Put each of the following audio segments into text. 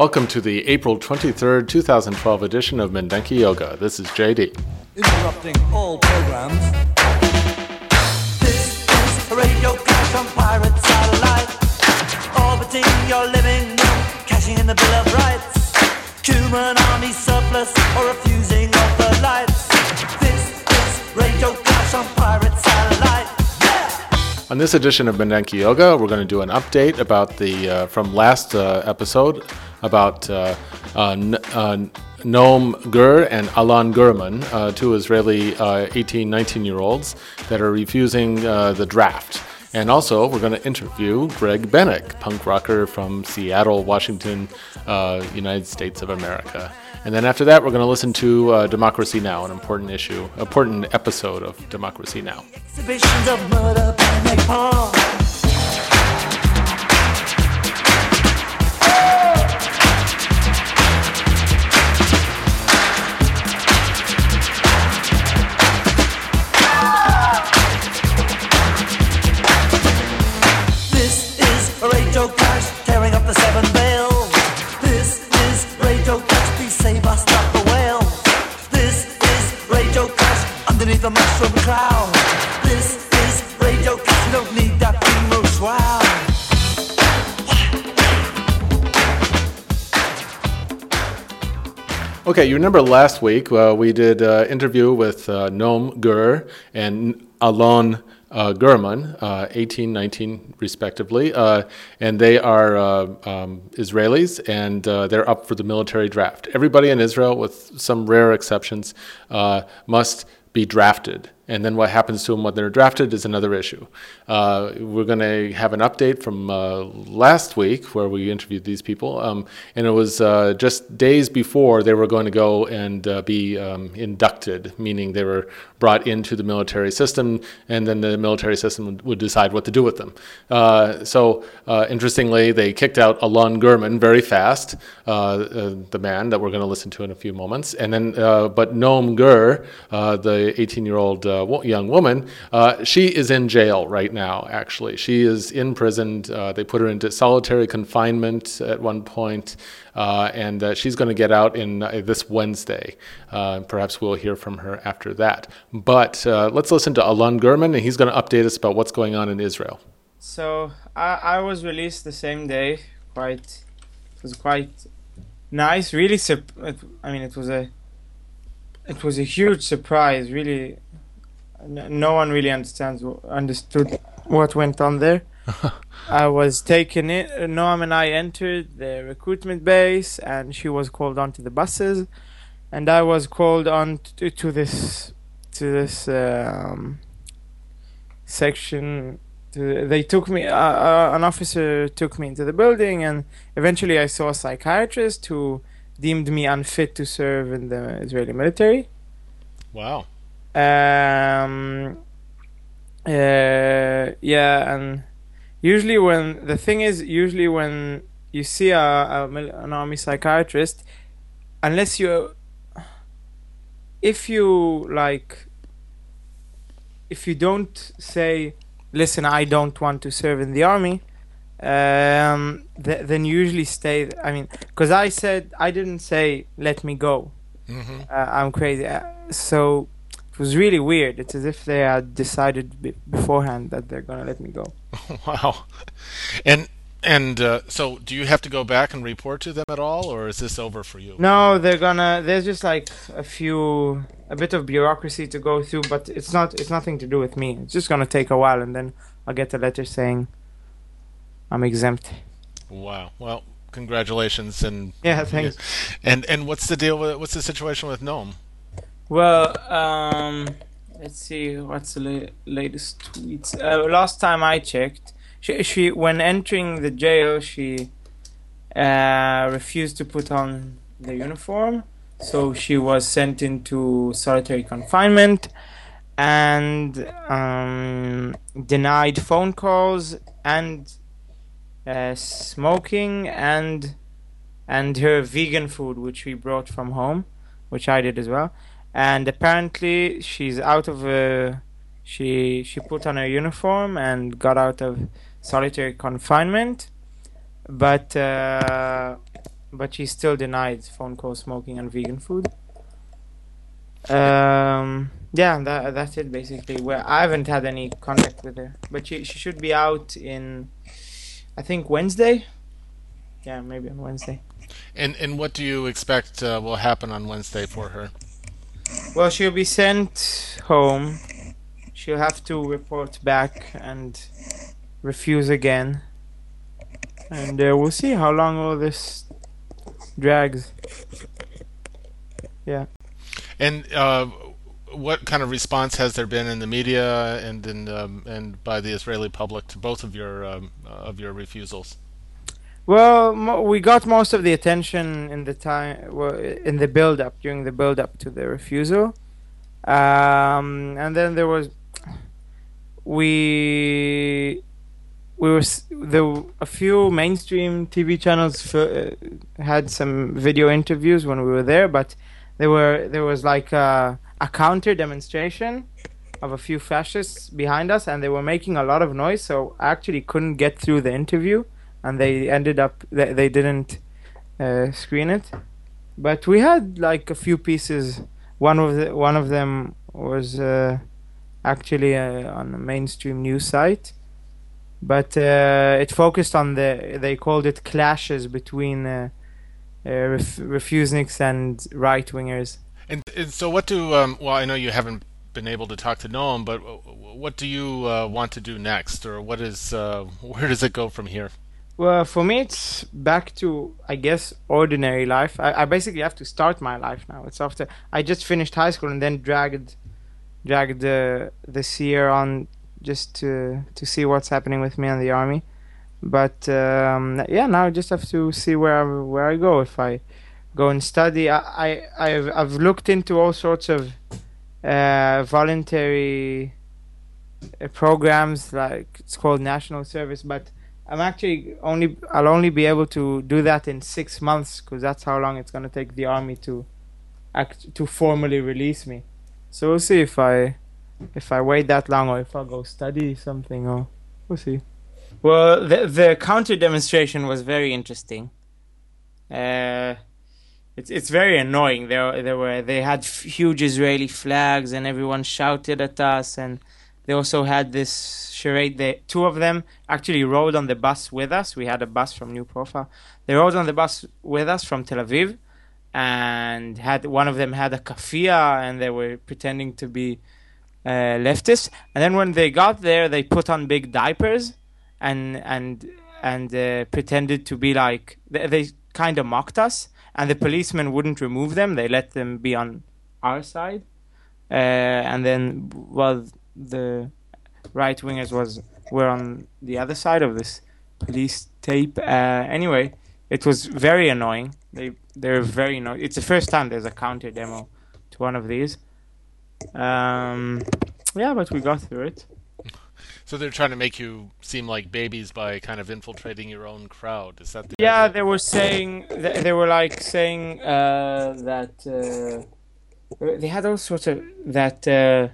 Welcome to the April 23rd, 2012 edition of Mindenki Joga. This is JD. interrupting all programs. This is a radio crash on pirate satellite. Orbiting your living room, cashing in the Bill of Rights. Human army surplus or refusing of the lights. This is radio crash on pirate satellite. On this edition of Mindenki Joga, we're going to do an update about the uh, from last uh, episode about uh, uh, uh, Noam Gur and Alon Gurman, two Israeli uh, 18, 19 year olds that are refusing the draft. And also, we're going to interview Greg Bennick, punk rocker from Seattle, Washington, uh, United States of America. And then after that, we're going to listen to uh, Democracy Now, an important issue, important episode of Democracy Now. Okay, you remember last week uh, we did an interview with uh, Noam Gur and Alon uh, Gurman, uh, 18, 19 respectively, uh, and they are uh, um, Israelis and uh, they're up for the military draft. Everybody in Israel, with some rare exceptions, uh, must be drafted. And then what happens to them when they're drafted is another issue. Uh, we're going to have an update from uh, last week where we interviewed these people. Um, and it was uh, just days before they were going to go and uh, be um, inducted, meaning they were brought into the military system, and then the military system would, decide what to do with them. Uh, so, uh, interestingly, they kicked out Alon Gurman very fast, the man that we're going to listen to in a few moments. And then, but Noam Gur, the 18 year old uh, young woman, uh, she is in jail right now, actually. She is imprisoned. Uh, they put her into solitary confinement at one point, uh, and she's going to get out in this Wednesday. Perhaps we'll hear from her after that. But let's listen to Alon Gurman, and he's going to update us about what's going on in Israel. So I, I was released the same day. Quite, it was quite nice. Really, I mean, it was a, it was a huge surprise. Really, no one really understands understood what went on there. I was taken in. Noam and I entered the recruitment base, and she was called onto the buses, and I was called on to, to this to this um, section to, they took me uh, uh, an officer took me into the building and eventually i saw a psychiatrist who deemed me unfit to serve in the israeli military Wow. Um uh, yeah and usually when the thing is usually when you see a, a an army psychiatrist unless you if you like if you don't say listen i don't want to serve in the army um th- then you usually stay i mean because i said i didn't say let me go. Uh, i'm crazy. Uh, so was really weird it's as if they had decided be- beforehand that they're gonna let me go Wow. And and uh, so, do you have to go back and report to them at all, or is this over for you? No, they're gonna. There's just like a few, a bit of bureaucracy to go through, but it's not. It's nothing to do with me. It's just gonna take a while, and then I'll get a letter saying I'm exempt. Wow. Well, congratulations and Yeah, thanks. And and what's the deal with what's the situation with Noam? Well, um, let's see what's the la- latest tweets. Uh, last time I checked, she, she when entering the jail, she uh, refused to put on the uniform, so she was sent into solitary confinement and um, denied phone calls and uh, smoking and and her vegan food, which we brought from home, which I did as well and apparently she's out of uh, she she put on her uniform and got out of solitary confinement. But uh, but she still denied phone call smoking and vegan food. Um yeah that, that's it basically. Well i haven't had any contact with her. But she, she should be out in i think wednesday. Yeah maybe on wednesday. And and what do you expect uh, will happen on Wednesday for her? Well, she'll be sent home. She'll have to report back and refuse again. And uh, we'll see how long all this drags. Yeah. And uh, what kind of response has there been in the media and in um, and by the Israeli public to both of your um, uh, of your refusals? Well, we got most of the attention in the time, in the build up, during the build up to the refusal. Um, and then there was, we, we were, there a few mainstream TV channels uh, had some video interviews when we were there, but there were, there was like a, a counter demonstration of a few fascists behind us, and they were making a lot of noise, so I actually couldn't get through the interview and they ended up they, they didn't uh, screen it but we had like a few pieces one of the one of them was uh, actually uh, on a mainstream news site but uh, it focused on the they called it clashes between uh, uh, ref- refuseniks and right wingers And, and so, what do um, well? I know you haven't been able to talk to Noam, but what do you uh, want to do next, or what is where does it go from here? Well, for me, it's back to I guess ordinary life. I, I basically have to start my life now. It's after I just finished high school and then dragged dragged the this year on just to to see what's happening with me in the army. But um, yeah, now I just have to see where I, where I go. If I go and study, I, I I've I've looked into all sorts of uh, voluntary uh, programs like it's called national service, but I'm actually only I'll only be able to do that in six months because that's how long it's gonna take the army to act to formally release me. So we'll see if I if I wait that long or if I'll go study something or we'll see. Well, the the counter demonstration was very interesting. Uh, it's it's very annoying. There there were they had huge Israeli flags and everyone shouted at us and they also had this charade. They two of them actually rode on the bus with us. We had a bus from New Profile. They rode on the bus with us from Tel Aviv, and had one of them had a kafia, and they were pretending to be uh, leftists. And then when they got there, they put on big diapers, and and and uh, pretended to be like they, they kind of mocked us. And the policemen wouldn't remove them; they let them be on our side. Uh, and then, well, the right wingers was were on the other side of this police tape. Uh, anyway, it was very annoying. They they're very annoying. It's the first time there's a counter demo to one of these. Um, yeah, but we got through it. So they're trying to make you seem like babies by kind of infiltrating your own crowd. Is that the Yeah, idea? they were saying they were like saying uh, that uh, they had all sorts of that uh,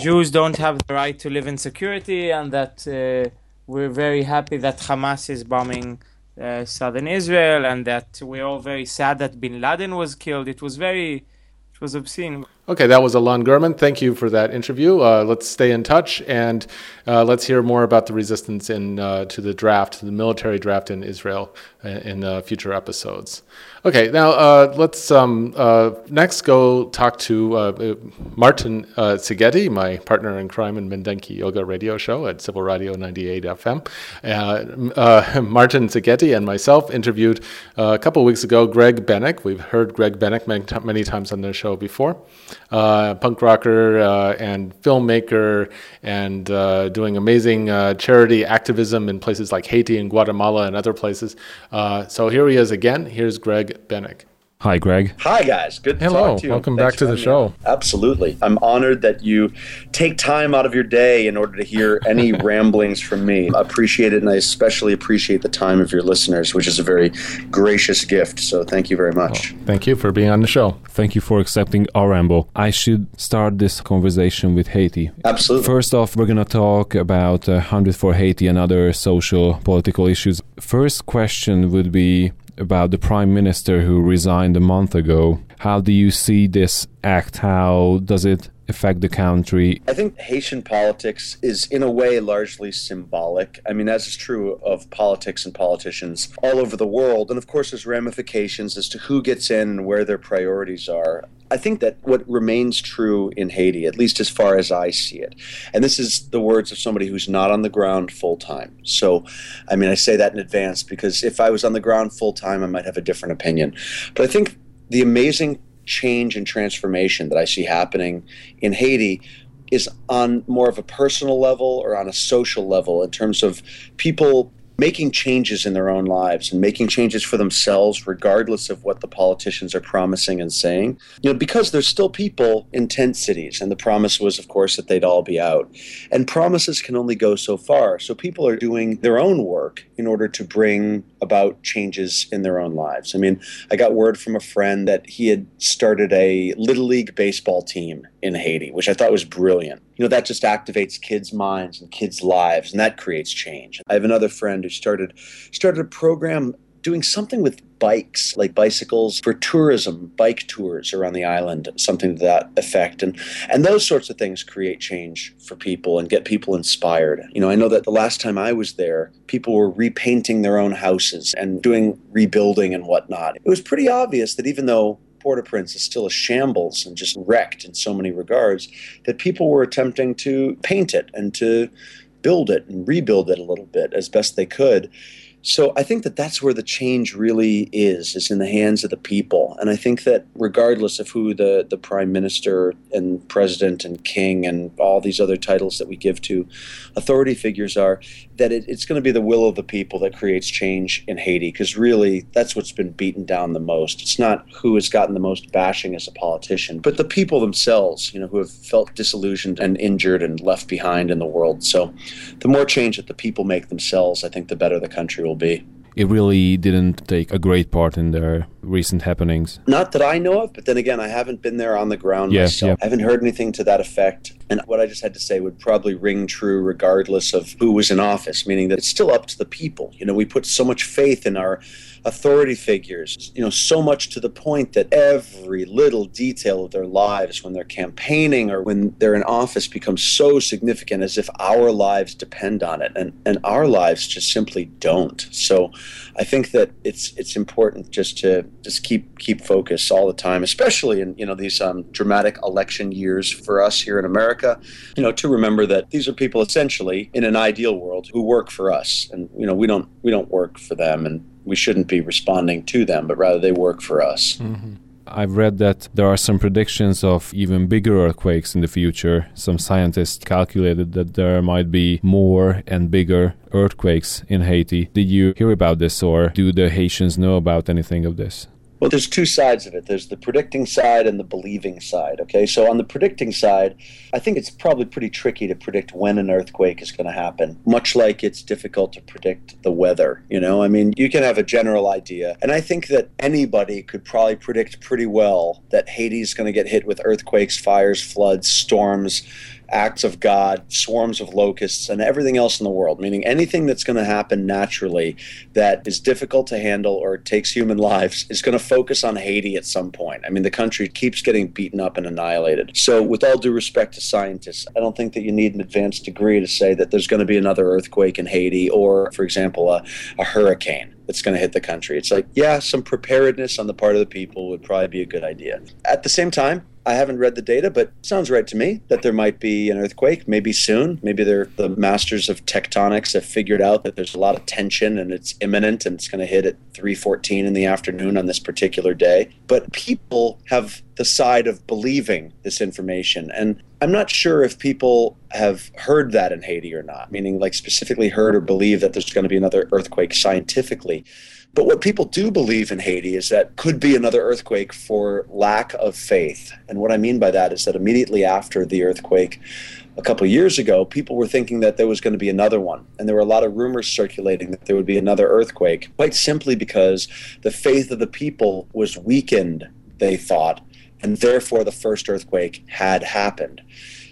Jews don't have the right to live in security, and that uh, we're very happy that Hamas is bombing uh, southern Israel, and that we're all very sad that Bin Laden was killed. It was very, it was obscene. Okay, that was Alon Gurman. Thank you for that interview. Uh, let's stay in touch and uh, let's hear more about the resistance in uh, to the draft, the military draft in Israel, uh, in, in future episodes. Okay, now uh, let's um, uh, next go talk to Martin uh, Szigeti, my partner in crime and Mindenki Joga radio show at Civil Radio 98 FM. Martin Szigeti and myself interviewed a couple weeks ago Greg Bennick. We've heard Greg Bennick many, many times on the show before uh, punk rocker uh, and filmmaker and uh, doing amazing uh, charity activism in places like Haiti and Guatemala and other places. Uh, so here he is again. Here's Greg Bennick. Hi, Greg. Hi, guys. Good to Hello. talk to you. Welcome Thanks back to the show. Absolutely. I'm honored that you take time out of your day in order to hear any ramblings from me. I appreciate it, and I especially appreciate the time of your listeners, which is a very gracious gift. So thank you very much. Well, thank you for being on the show. Thank you for accepting our ramble. I should start this conversation with Haiti. Absolutely. First off, we're going to talk about uh, 100 for Haiti and other social, political issues. First question would be about the prime minister who resigned a month ago. How do you see this act? How does it affect the country? I think Haitian politics is, in a way, largely symbolic. I mean, as is true of politics and politicians all over the world. And of course, there's ramifications as to who gets in and where their priorities are. I think that what remains true in Haiti, at least as far as I see it, and this is the words of somebody who's not on the ground full time. So, I mean, I say that in advance because if I was on the ground full time, I might have a different opinion. But I think the amazing change and transformation that I see happening in Haiti is on more of a personal level or on a social level in terms of people making changes in their own lives and making changes for themselves regardless of what the politicians are promising and saying. You know because there's still people in tent cities and the promise was of course that they'd all be out. And promises can only go so far. So people are doing their own work in order to bring about changes in their own lives i mean i got word from a friend that he had started a little league baseball team in haiti which i thought was brilliant you know that just activates kids' minds and kids' lives, and that creates change. I have another friend who started started a program doing something with bikes, like bicycles for tourism, bike tours around the island, something to that effect. And and those sorts of things create change for people and get people inspired. You know, I know that the last time I was there, people were repainting their own houses and doing rebuilding and whatnot. It was pretty obvious that even though Port-au-Prince is still a shambles and just wrecked in so many regards that people were attempting to paint it and to build it and rebuild it a little bit as best they could. So I think that that's where the change really is, is in the hands of the people. And I think that regardless of who the, the prime minister and president and king and all these other titles that we give to authority figures are, that it, it's going to be the will of the people that creates change in Haiti. Because really, that's what's been beaten down the most. It's not who has gotten the most bashing as a politician, but the people themselves, you know, who have felt disillusioned and injured and left behind in the world. So the more change that the people make themselves, I think the better the country will be. It really didn't take a great part in their recent happenings. Not that I know of, but then again, I haven't been there on the ground Yeah, myself. yeah. I haven't heard anything to that effect. And what I just had to say would probably ring true regardless of who was in office, meaning that it's still up to the people. You know, we put so much faith in our authority figures, you know, so much to the point that every little detail of their lives when they're campaigning or when they're in office becomes so significant as if our lives depend on it. And and our lives just simply don't. So I think that it's it's important just to just keep keep focus all the time, especially in you know these um, dramatic election years for us here in America. You know, to remember that these are people essentially in an ideal world who work for us, and you know we don't we don't work for them, and we shouldn't be responding to them, but rather they work for us. Mm-hmm. I've read that there are some predictions of even bigger earthquakes in the future. Some scientists calculated that there might be more and bigger earthquakes in Haiti. Did you hear about this, or do the Haitians know about anything of this? Well, there's two sides of it. There's the predicting side and the believing side. Okay, so on the predicting side, I think it's probably pretty tricky to predict when an earthquake is going to happen. Much like it's difficult to predict the weather. You know, I mean, you can have a general idea, and I think that anybody could probably predict pretty well that Haiti's going to get hit with earthquakes, fires, floods, storms, acts of God, swarms of locusts, and everything else in the world, meaning anything that's going to happen naturally that is difficult to handle or takes human lives is going to focus on Haiti at some point. I mean, the country keeps getting beaten up and annihilated. So, with all due respect to scientists, I don't think that you need an advanced degree to say that there's going to be another earthquake in Haiti or, for example, a, a hurricane that's going to hit the country. It's like, yeah, some preparedness on the part of the people would probably be a good idea. At the same time, I haven't read the data, but sounds right to me that there might be an earthquake, maybe soon. Maybe they're the masters of tectonics have figured out that there's a lot of tension and it's imminent and it's going to hit at 3:14 in the afternoon on this particular day. But people have the side of believing this information and I'm not sure if people have heard that in Haiti or not, meaning like specifically heard or believe that there's going to be another earthquake scientifically. But what people do believe in Haiti is that could be another earthquake for lack of faith. And what I mean by that is that immediately after the earthquake, a couple years ago, people were thinking that there was going to be another one. And there were a lot of rumors circulating that there would be another earthquake, quite simply because the faith of the people was weakened, they thought, and therefore the first earthquake had happened.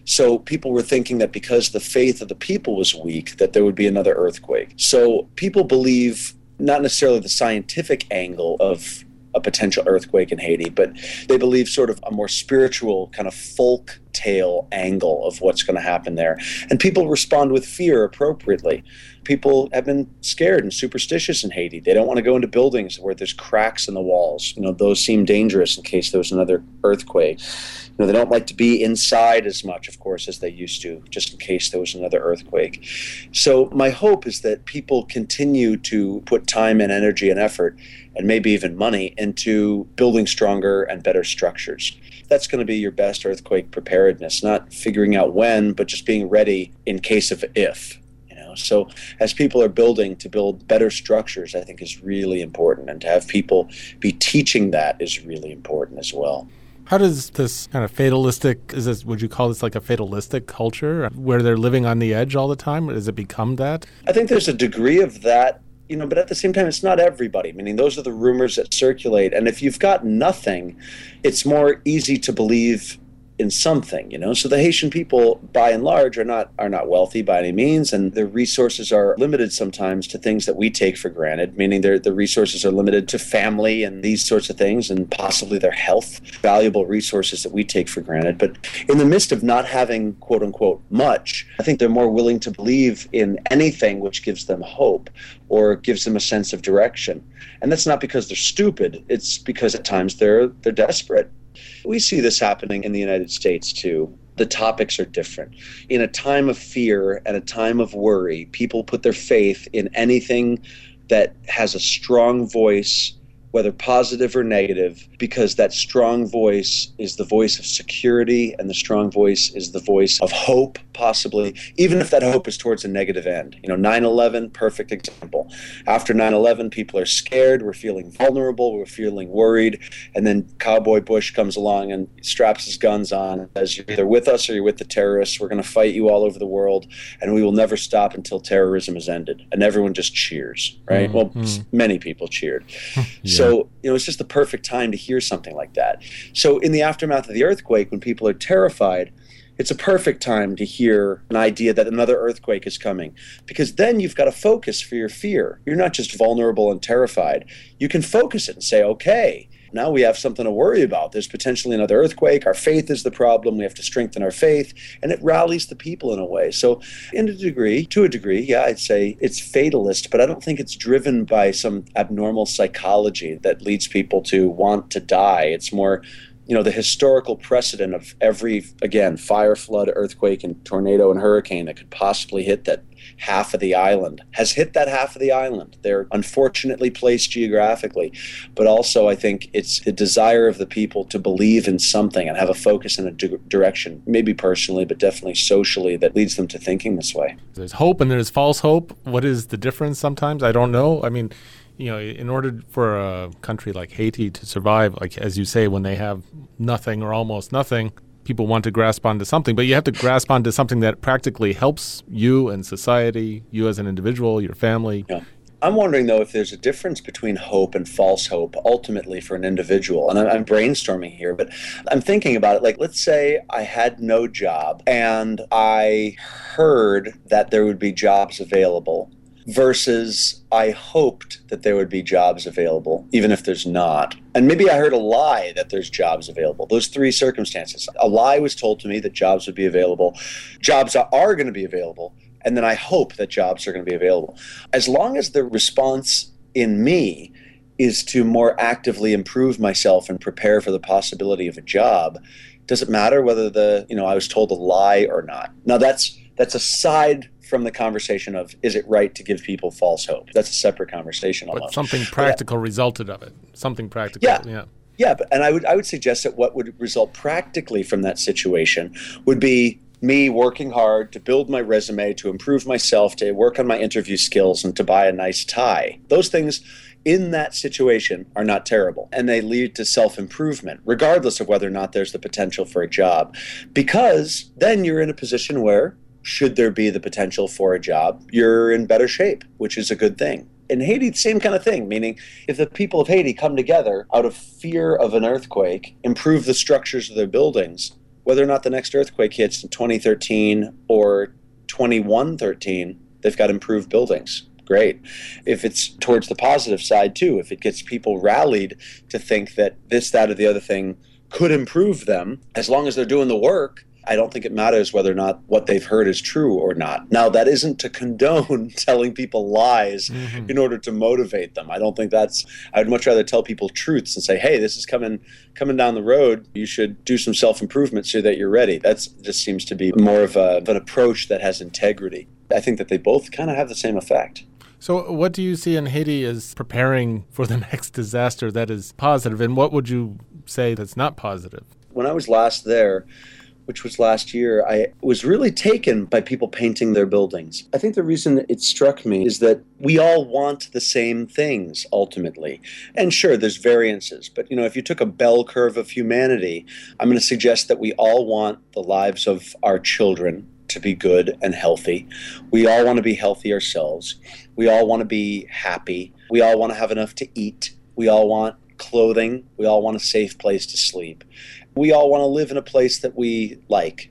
So people were thinking that because the faith of the people was weak, that there would be another earthquake. So people believe not necessarily the scientific angle of a potential earthquake in Haiti, but they believe sort of a more spiritual kind of folk tale angle of what's going to happen there. And people respond with fear appropriately. People have been scared and superstitious in Haiti. They don't want to go into buildings where there's cracks in the walls. You know, those seem dangerous in case there was another earthquake. You know, they don't like to be inside as much, of course, as they used to, just in case there was another earthquake. So my hope is that people continue to put time and energy and effort and maybe even money into building stronger and better structures. That's going to be your best earthquake preparedness, not figuring out when, but just being ready in case of if. Know, so as people are building to build better structures, I think is really important, and to have people be teaching that is really important as well. How does this kind of fatalistic is this would you call this like a fatalistic culture where they're living on the edge all the time? Does it become that? I think there's a degree of that you know, but at the same time, it's not everybody. Meaning, those are the rumors that circulate. And if you've got nothing, it's more easy to believe in something, you know. So the Haitian people, by and large, are not are not wealthy by any means, and their resources are limited sometimes to things that we take for granted. Meaning, their the resources are limited to family and these sorts of things, and possibly their health, valuable resources that we take for granted. But in the midst of not having quote unquote much, I think they're more willing to believe in anything which gives them hope or gives them a sense of direction. And that's not because they're stupid; it's because at times they're they're desperate we see this happening in the United States too. The topics are different. In a time of fear and a time of worry, people put their faith in anything that has a strong voice whether positive or negative, because that strong voice is the voice of security and the strong voice is the voice of hope, possibly, even if that hope is towards a negative end. You know, 9 11, perfect example. After 9 11, people are scared, we're feeling vulnerable, we're feeling worried, and then Cowboy Bush comes along and straps his guns on and says, You're either with us or you're with the terrorists. We're going to fight you all over the world, and we will never stop until terrorism is ended. And everyone just cheers, right? Mm-hmm. Well, many people cheered. yeah. So, you know, it's just the perfect time to hear something like that. So, in the aftermath of the earthquake, when people are terrified, it's a perfect time to hear an idea that another earthquake is coming because then you've got a focus for your fear. You're not just vulnerable and terrified. You can focus it and say, okay, now we have something to worry about. There's potentially another earthquake. Our faith is the problem. We have to strengthen our faith. And it rallies the people in a way. So, in a degree, to a degree, yeah, I'd say it's fatalist, but I don't think it's driven by some abnormal psychology that leads people to want to die. It's more you know the historical precedent of every again fire flood earthquake and tornado and hurricane that could possibly hit that half of the island has hit that half of the island. They're unfortunately placed geographically but also i think it's the desire of the people to believe in something and have a focus in a di- direction maybe personally but definitely socially that leads them to thinking this way. There's hope and there's false hope. What is the difference sometimes? I don't know. I mean you know, in order for a country like Haiti to survive, like as you say, when they have nothing or almost nothing, people want to grasp onto something, but you have to grasp onto something that practically helps you and society, you as an individual, your family. Yeah. I'm wondering though if there's a difference between hope and false hope ultimately for an individual. And I'm, I'm, brainstorming here, but I'm thinking about it. Like, let's say I had no job and I heard that there would be jobs available versus I hoped that there would be jobs available, even if there's not. And maybe I heard a lie that there's jobs available. Those three circumstances. A lie was told to me that jobs would be available, jobs are going to be available, and then I hope that jobs are going to be available. As long as the response in me is to more actively improve myself and prepare for the possibility of a job, does it matter whether the, you know, I was told a lie or not? Now that's that's aside from the conversation of is it right to give people false hope? That's a separate conversation. Almost. But something practical resulted of it. Something practical. Yeah. Yeah. Yeah, but, and I would I would suggest that what would result practically from that situation would be me working hard to build my resume, to improve myself, to work on my interview skills, and to buy a nice tie. Those things in that situation are not terrible and they lead to self improvement, regardless of whether or not there's the potential for a job. Because then you're in a position where, should there be the potential for a job, you're in better shape, which is a good thing. In Haiti, same kind of thing, meaning if the people of Haiti come together out of fear of an earthquake, improve the structures of their buildings, whether or not the next earthquake hits in 2013 or 2113, they've got improved buildings. Great. If it's towards the positive side too, if it gets people rallied to think that this, that, or the other thing could improve them, as long as they're doing the work, I don't think it matters whether or not what they've heard is true or not. Now, that isn't to condone telling people lies mm-hmm. in order to motivate them. I don't think that's. I'd much rather tell people truths and say, "Hey, this is coming coming down the road. You should do some self improvement so that you're ready." That's just seems to be more of, a, of an approach that has integrity. I think that they both kind of have the same effect. So, what do you see in Haiti as preparing for the next disaster that is positive, and what would you say that's not positive? When I was last there, which was last year, I was really taken by people painting their buildings. I think the reason it struck me is that we all want the same things ultimately. And sure, there's variances, but you know, if you took a bell curve of humanity, I'm going to suggest that we all want the lives of our children to be good and healthy. We all want to be healthy ourselves. We all want to be happy. We all want to have enough to eat. We all want clothing. We all want a safe place to sleep we all want to live in a place that we like.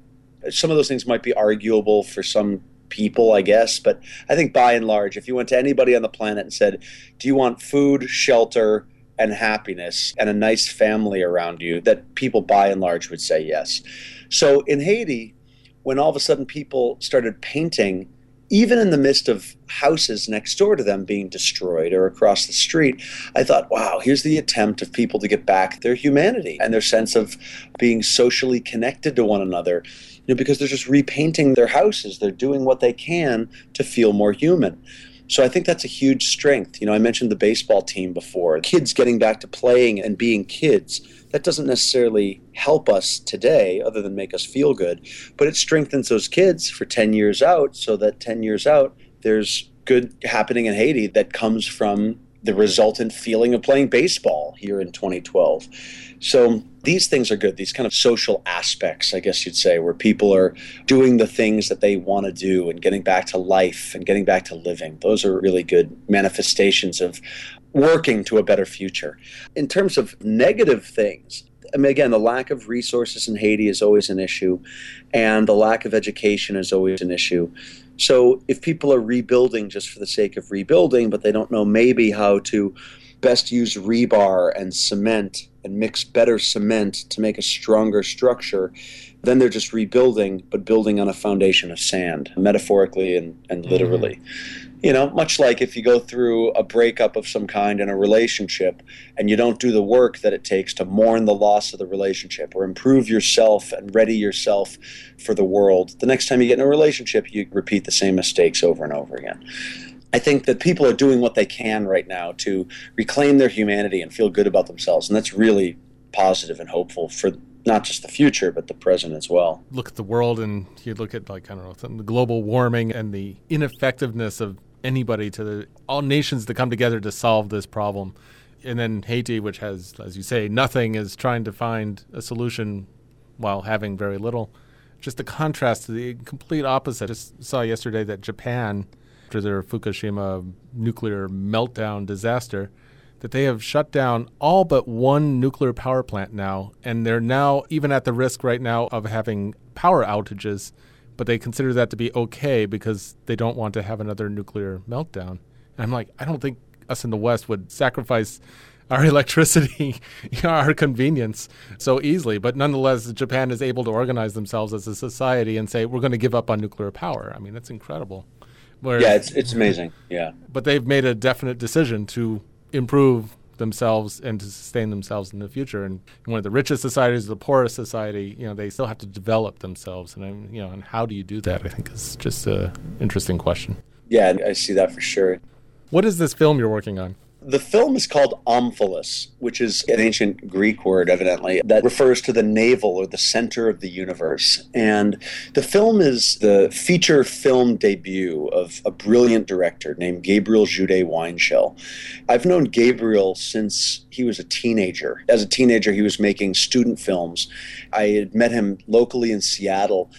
Some of those things might be arguable for some people, I guess, but I think by and large, if you went to anybody on the planet and said, Do you want food, shelter, and happiness and a nice family around you, that people by and large would say yes. So in Haiti, when all of a sudden people started painting even in the midst of houses next door to them being destroyed or across the street, I thought, wow, here's the attempt of people to get back their humanity and their sense of being socially connected to one another. You know, because they're just repainting their houses. They're doing what they can to feel more human. So I think that's a huge strength. You know, I mentioned the baseball team before. Kids getting back to playing and being kids that doesn't necessarily help us today other than make us feel good, but it strengthens those kids for 10 years out so that 10 years out, there's good happening in Haiti that comes from the resultant feeling of playing baseball here in 2012. So these things are good, these kind of social aspects, I guess you'd say, where people are doing the things that they want to do and getting back to life and getting back to living. Those are really good manifestations of working to a better future. In terms of negative things, I mean, again, the lack of resources in Haiti is always an issue, and the lack of education is always an issue. So, if people are rebuilding just for the sake of rebuilding, but they don't know maybe how to best use rebar and cement and mix better cement to make a stronger structure, then they're just rebuilding, but building on a foundation of sand, metaphorically and, and literally. Mm-hmm you know, much like if you go through a breakup of some kind in a relationship and you don't do the work that it takes to mourn the loss of the relationship or improve yourself and ready yourself for the world, the next time you get in a relationship, you repeat the same mistakes over and over again. I think that people are doing what they can right now to reclaim their humanity and feel good about themselves. And that's really positive and hopeful for not just the future, but the present as well. Look at the world and you look at, like, I don't know, the global warming and the ineffectiveness of anybody to the, all nations to come together to solve this problem. And then Haiti, which has, as you say, nothing, is trying to find a solution while having very little. Just the contrast to the complete opposite. I just saw yesterday that Japan after their Fukushima nuclear meltdown disaster that they have shut down all but one nuclear power plant now, and they're now even at the risk right now of having power outages, but they consider that to be okay because they don't want to have another nuclear meltdown. And I'm like, I don't think us in the West would sacrifice our electricity, our convenience so easily. But nonetheless, Japan is able to organize themselves as a society and say, we're going to give up on nuclear power. I mean, that's incredible. Whereas, yeah, it's, it's amazing. Yeah. But they've made a definite decision to improve themselves and to sustain themselves in the future. And one of the richest societies, the poorest society, you know, they still have to develop themselves. And I'm, you know, and how do you do that? I think is just an interesting question. Yeah, I see that for sure. What is this film you're working on? The film is called Omphalos, which is an ancient Greek word, evidently, that refers to the navel or the center of the universe. And the film is the feature film debut of a brilliant director named Gabriel Judet-Weinshel. I've known Gabriel since he was a teenager. As a teenager, he was making student films. I had met him locally in Seattle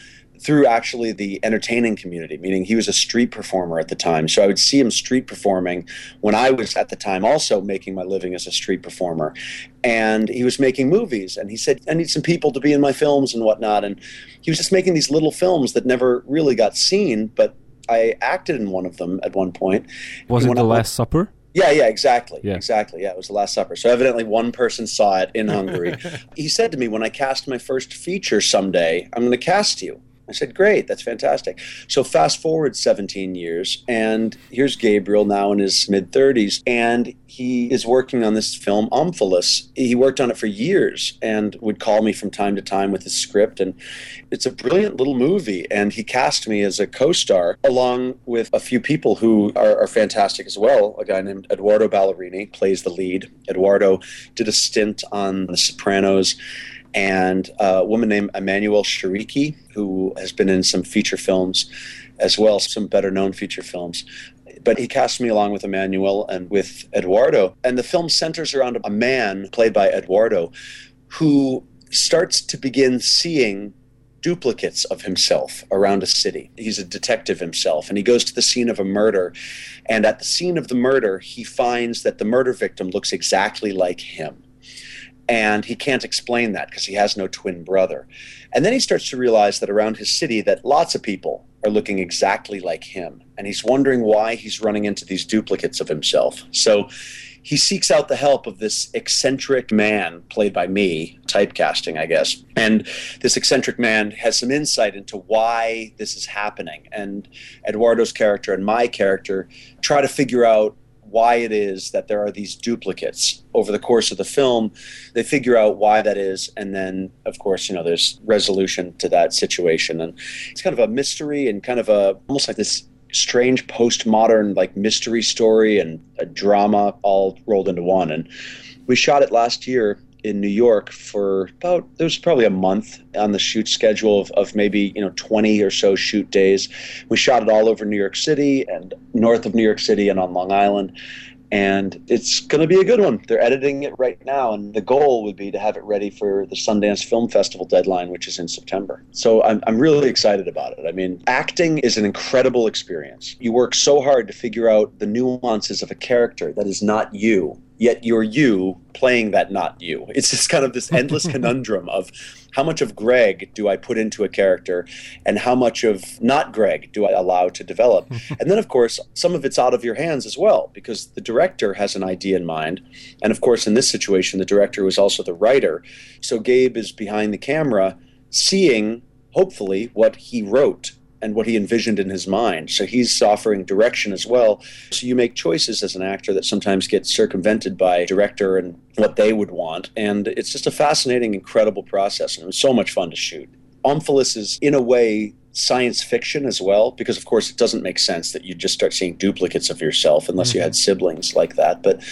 through actually the entertaining community, meaning he was a street performer at the time. So I would see him street performing when I was at the time also making my living as a street performer. And he was making movies. And he said, I need some people to be in my films and whatnot. And he was just making these little films that never really got seen, but I acted in one of them at one point. Was it The I Last Supper? Yeah, yeah, exactly. Yeah. Exactly. Yeah, it was the Last Supper. So evidently one person saw it in Hungary. he said to me, when I cast my first feature someday, I'm going to cast you. I said, Great, that's fantastic. So, fast forward 17 years, and here's Gabriel now in his mid 30s, and he is working on this film, Omphalos. He worked on it for years and would call me from time to time with his script. And it's a brilliant little movie. And he cast me as a co star, along with a few people who are, are fantastic as well. A guy named Eduardo Ballerini plays the lead. Eduardo did a stint on The Sopranos and a woman named Emmanuelle Chriqui, who has been in some feature films as well, some better known feature films. But he cast me along with Emmanuelle and with Eduardo. And the film centers around a man played by Eduardo who starts to begin seeing duplicates of himself around a city. He's a detective himself, and he goes to the scene of a murder. And at the scene of the murder, he finds that the murder victim looks exactly like him and he can't explain that because he has no twin brother. And then he starts to realize that around his city that lots of people are looking exactly like him and he's wondering why he's running into these duplicates of himself. So he seeks out the help of this eccentric man played by me typecasting i guess. And this eccentric man has some insight into why this is happening. And eduardo's character and my character try to figure out why it is that there are these duplicates over the course of the film. They figure out why that is, and then, of course, you know, there's resolution to that situation, and it's kind of a mystery and kind of a almost like this strange postmodern like mystery story and a drama all rolled into one. And we shot it last year in New York for about there was probably a month on the shoot schedule of, of maybe you know 20 or so shoot days. We shot it all over New York City and north of New York City and on Long Island. And it's going to be a good one. They're editing it right now, and the goal would be to have it ready for the Sundance Film Festival deadline, which is in September. So I'm, I'm really excited about it. I mean, acting is an incredible experience. You work so hard to figure out the nuances of a character that is not you yet you're you playing that not you. It's just kind of this endless conundrum of how much of Greg do I put into a character and how much of not Greg do I allow to develop? and then, of course, some of it's out of your hands as well because the director has an idea in mind. And of course, in this situation, the director was also the writer. So Gabe is behind the camera seeing, hopefully, what he wrote and what he envisioned in his mind. So he's offering direction as well. So you make choices as an actor that sometimes get circumvented by director and what they would want. And it's just a fascinating, incredible process. And it was so much fun to shoot. Omphalos is, in a way, science fiction as well, because of course it doesn't make sense that you just start seeing duplicates of yourself unless mm-hmm. you had siblings like that. But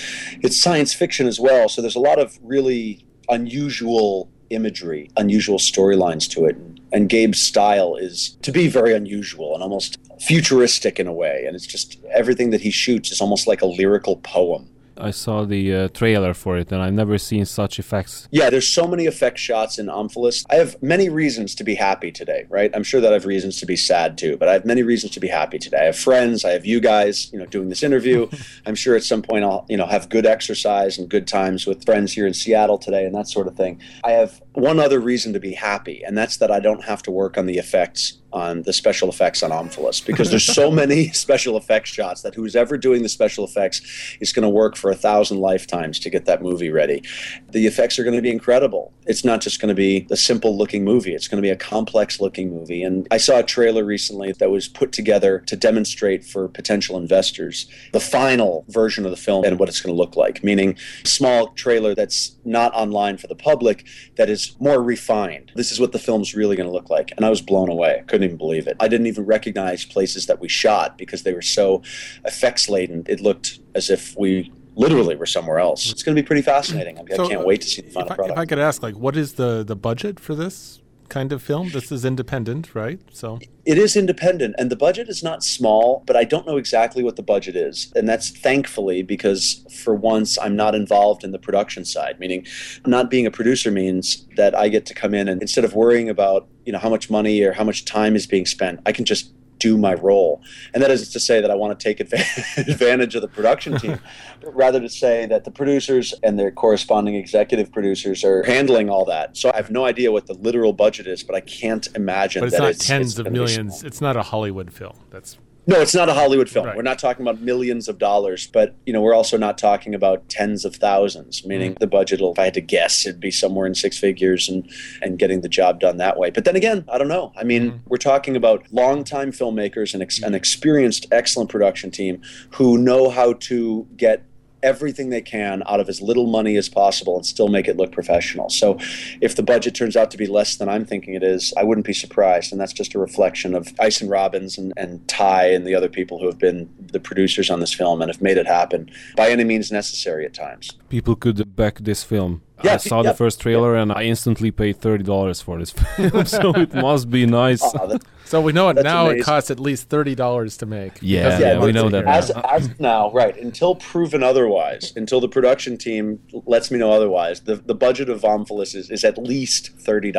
it's science fiction as well. So there's a lot of really unusual imagery, unusual storylines to it. And Gabe's style is to be very unusual and almost futuristic in a way. And it's just everything that he shoots is almost like a lyrical poem. I saw the uh, trailer for it, and I've never seen such effects. Yeah, there's so many effect shots in Omphalos. I have many reasons to be happy today, right? I'm sure that I have reasons to be sad too, but I have many reasons to be happy today. I have friends, I have you guys, you know, doing this interview. I'm sure at some point I'll, you know, have good exercise and good times with friends here in Seattle today and that sort of thing. I have one other reason to be happy, and that's that I don't have to work on the effects on the special effects on Omphalos because there's so many special effects shots that who's ever doing the special effects is going to work for a thousand lifetimes to get that movie ready. The effects are going to be incredible. It's not just going to be a simple looking movie, it's going to be a complex looking movie. And I saw a trailer recently that was put together to demonstrate for potential investors the final version of the film and what it's going to look like, meaning small trailer that's not online for the public that is more refined. This is what the film's really going to look like. And I was blown away. I couldn't even believe it. I didn't even recognize places that we shot because they were so effects laden. It looked as if we literally were somewhere else. It's going to be pretty fascinating. I, So, can't uh, wait to see the If final I, product. if I could ask, like, what is the the budget for this kind of film? This is independent, right? So It is independent, and the budget is not small, but I don't know exactly what the budget is. And that's thankfully because for once I'm not involved in the production side, meaning not being a producer means that I get to come in and instead of worrying about, you know, how much money or how much time is being spent, I can just do my role. And that isn't to say that I want to take advantage of the production team, but rather to say that the producers and their corresponding executive producers are handling all that. So I have no idea what the literal budget is, but I can't imagine but it's that not it's tens it's of millions. It's not a Hollywood film. That's No, it's not a Hollywood film. Right. We're not talking about millions of dollars, but you know, we're also not talking about tens of thousands. Meaning mm. the budget, if I had to guess, it'd be somewhere in six figures, and and getting the job done that way. But then again, I don't know. I mean, mm. we're talking about longtime filmmakers and ex- an mm. experienced, excellent production team who know how to get everything they can out of as little money as possible and still make it look professional. So if the budget turns out to be less than I'm thinking it is, I wouldn't be surprised. And that's just a reflection of Ison Robbins and, and Ty and the other people who have been the producers on this film and have made it happen by any means necessary at times. People could back this film. I saw yeah, the first trailer and I instantly paid thirty dollars for this film, so it must be nice. Oh, that- so we know it That's now. It costs at least thirty dollars to make. Yeah, because yeah, we know that here. as, as now, right, until proven otherwise, until the production team lets me know otherwise, the, the budget of Omphalos is, is at least $30.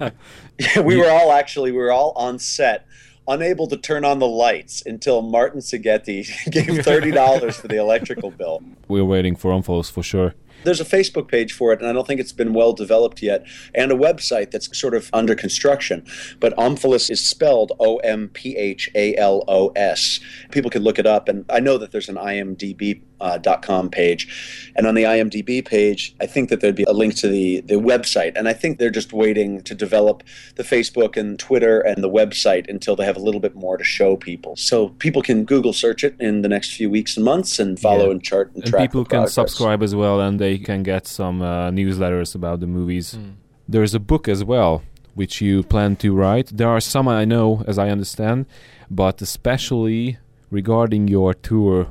Right. Yeah, we were all actually, we were all on set, unable to turn on the lights until Martin Seghetti gave $30 for the electrical bill. We're waiting for Omphalos for sure. There's a Facebook page for it, and I don't think it's been well developed yet, and a website that's sort of under construction. But Omphalos is spelled O M P H A L O S. People can look it up, and I know that there's an IMDb uh, .com page, and on the IMDb page, I think that there'd be a link to the the website, and I think they're just waiting to develop the Facebook and Twitter and the website until they have a little bit more to show people. So people can Google search it in the next few weeks and months and follow Yeah. and chart and, And track people can subscribe as well, and they can get some uh, newsletters about the movies. Hmm. There's a book as well, which you plan to write. There are some I know, as I understand, but especially regarding your tour.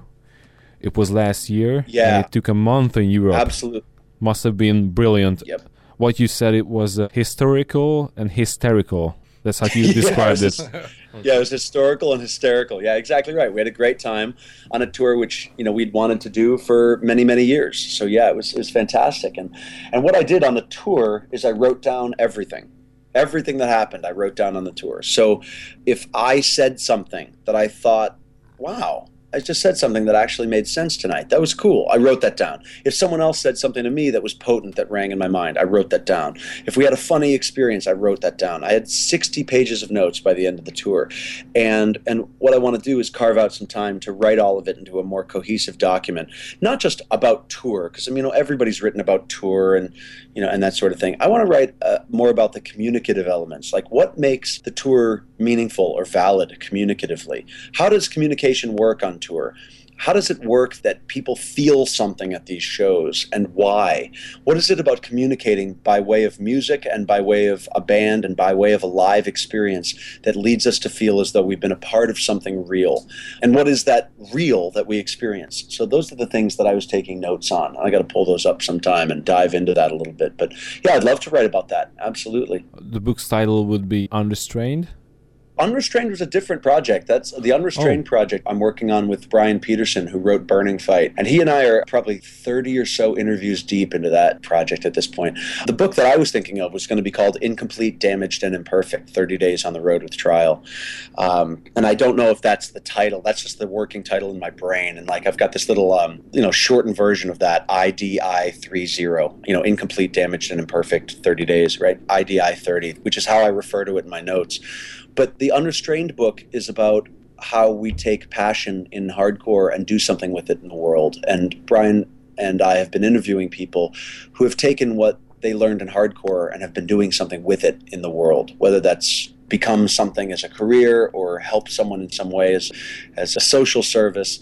It was last year, Yeah. and it took a month in Europe. Absolutely. Must have been brilliant. Yep. What you said, it was uh, historical and hysterical. That's how you described Yes. it. Yeah, it was historical and hysterical. Yeah, exactly right. We had a great time on a tour which you know we'd wanted to do for many many years. So yeah, it was it was fantastic. And and what I did on the tour is I wrote down everything. Everything that happened, I wrote down on the tour. So if I said something that I thought, wow, I just said something that actually made sense tonight. That was cool. I wrote that down. If someone else said something to me that was potent, that rang in my mind, I wrote that down. If we had a funny experience, I wrote that down. I had 60 pages of notes by the end of the tour. And and what I want to do is carve out some time to write all of it into a more cohesive document, not just about tour, because I mean, you know, everybody's written about tour and you know and that sort of thing. I want to write uh, more about the communicative elements, like what makes the tour meaningful or valid communicatively. How does communication work on tour? How does it work that people feel something at these shows and why? What is it about communicating by way of music and by way of a band and by way of a live experience that leads us to feel as though we've been a part of something real? And what is that real that we experience? So those are the things that I was taking notes on. I got to pull those up sometime and dive into that a little bit. But yeah, I'd love to write about that. Absolutely. The book's title would be Unrestrained. Unrestrained was a different project. That's the Unrestrained Oh. project I'm working on with Brian Peterson, who wrote Burning Fight. And he and I are probably 30 or so interviews deep into that project at this point. The book that I was thinking of was going to be called Incomplete, Damaged, and Imperfect 30 Days on the Road with Trial. Um, and I don't know if that's the title. That's just the working title in my brain. And like I've got this little, um, you know, shortened version of that IDI 30, you know, Incomplete, Damaged, and Imperfect 30 Days, right? IDI 30, which is how I refer to it in my notes. But the Unrestrained book is about how we take passion in hardcore and do something with it in the world. And Brian and I have been interviewing people who have taken what they learned in hardcore and have been doing something with it in the world, whether that's become something as a career or help someone in some way as, as a social service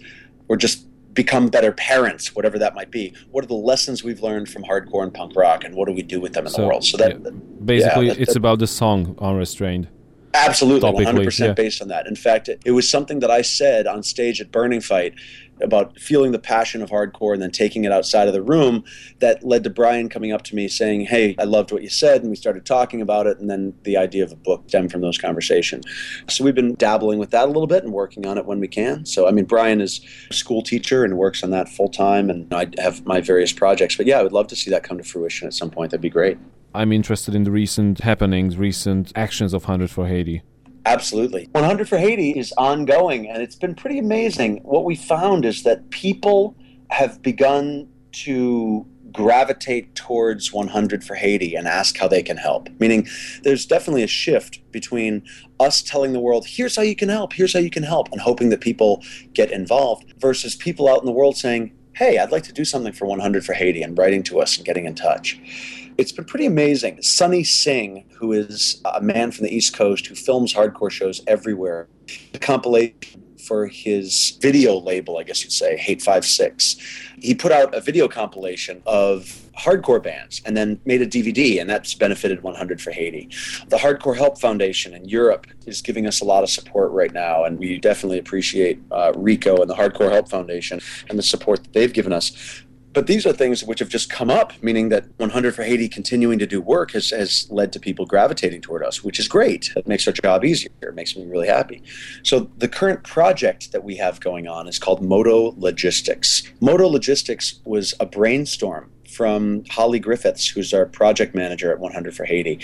or just become better parents, whatever that might be. What are the lessons we've learned from hardcore and punk rock and what do we do with them in the world? So that, yeah, basically, yeah, that- it's that- about the song "Unrestrained." Absolutely, Topically, hundred percent based on that. In fact, it, it was something that I said on stage at Burning Fight about feeling the passion of hardcore and then taking it outside of the room. That led to Brian coming up to me saying, "Hey, I loved what you said," and we started talking about it. And then the idea of a book stemmed from those conversations. So we've been dabbling with that a little bit and working on it when we can. So I mean, Brian is a school teacher and works on that full time, and I have my various projects. But yeah, I would love to see that come to fruition at some point. That'd be great. I'm interested in the recent happenings, recent actions of Hundred for Haiti. Absolutely. 100 for Haiti is ongoing, and it's been pretty amazing. What we found is that people have begun to gravitate towards 100 for Haiti and ask how they can help. Meaning, there's definitely a shift between us telling the world, here's how you can help, here's how you can help, and hoping that people get involved, versus people out in the world saying, hey, I'd like to do something for 100 for Haiti, and writing to us and getting in touch it's been pretty amazing. Sunny Singh, who is a man from the East Coast who films hardcore shows everywhere, a compilation for his video label, I guess you'd say, Hate Five Six. He put out a video compilation of hardcore bands and then made a DVD, and that's benefited 100 for Haiti. The Hardcore Help Foundation in Europe is giving us a lot of support right now, and we definitely appreciate uh, Rico and the Hardcore Help Foundation and the support that they've given us. But these are things which have just come up, meaning that 100 for Haiti continuing to do work has, has led to people gravitating toward us, which is great. It makes our job easier. It makes me really happy. So the current project that we have going on is called Moto Logistics. Moto Logistics was a brainstorm from Holly Griffiths, who's our project manager at 100 for Haiti.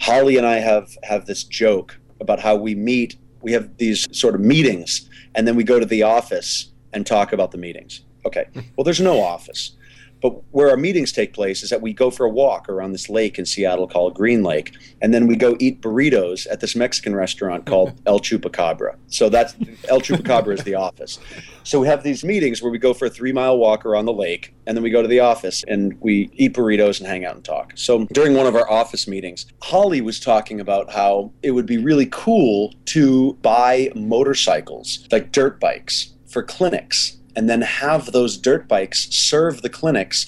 Holly and I have have this joke about how we meet. We have these sort of meetings, and then we go to the office and talk about the meetings. Okay. Well, there's no office. But where our meetings take place is that we go for a walk around this lake in Seattle called Green Lake, and then we go eat burritos at this Mexican restaurant called El Chupacabra. So that's El Chupacabra is the office. So we have these meetings where we go for a three mile walk around the lake, and then we go to the office and we eat burritos and hang out and talk. So during one of our office meetings, Holly was talking about how it would be really cool to buy motorcycles, like dirt bikes, for clinics and then have those dirt bikes serve the clinics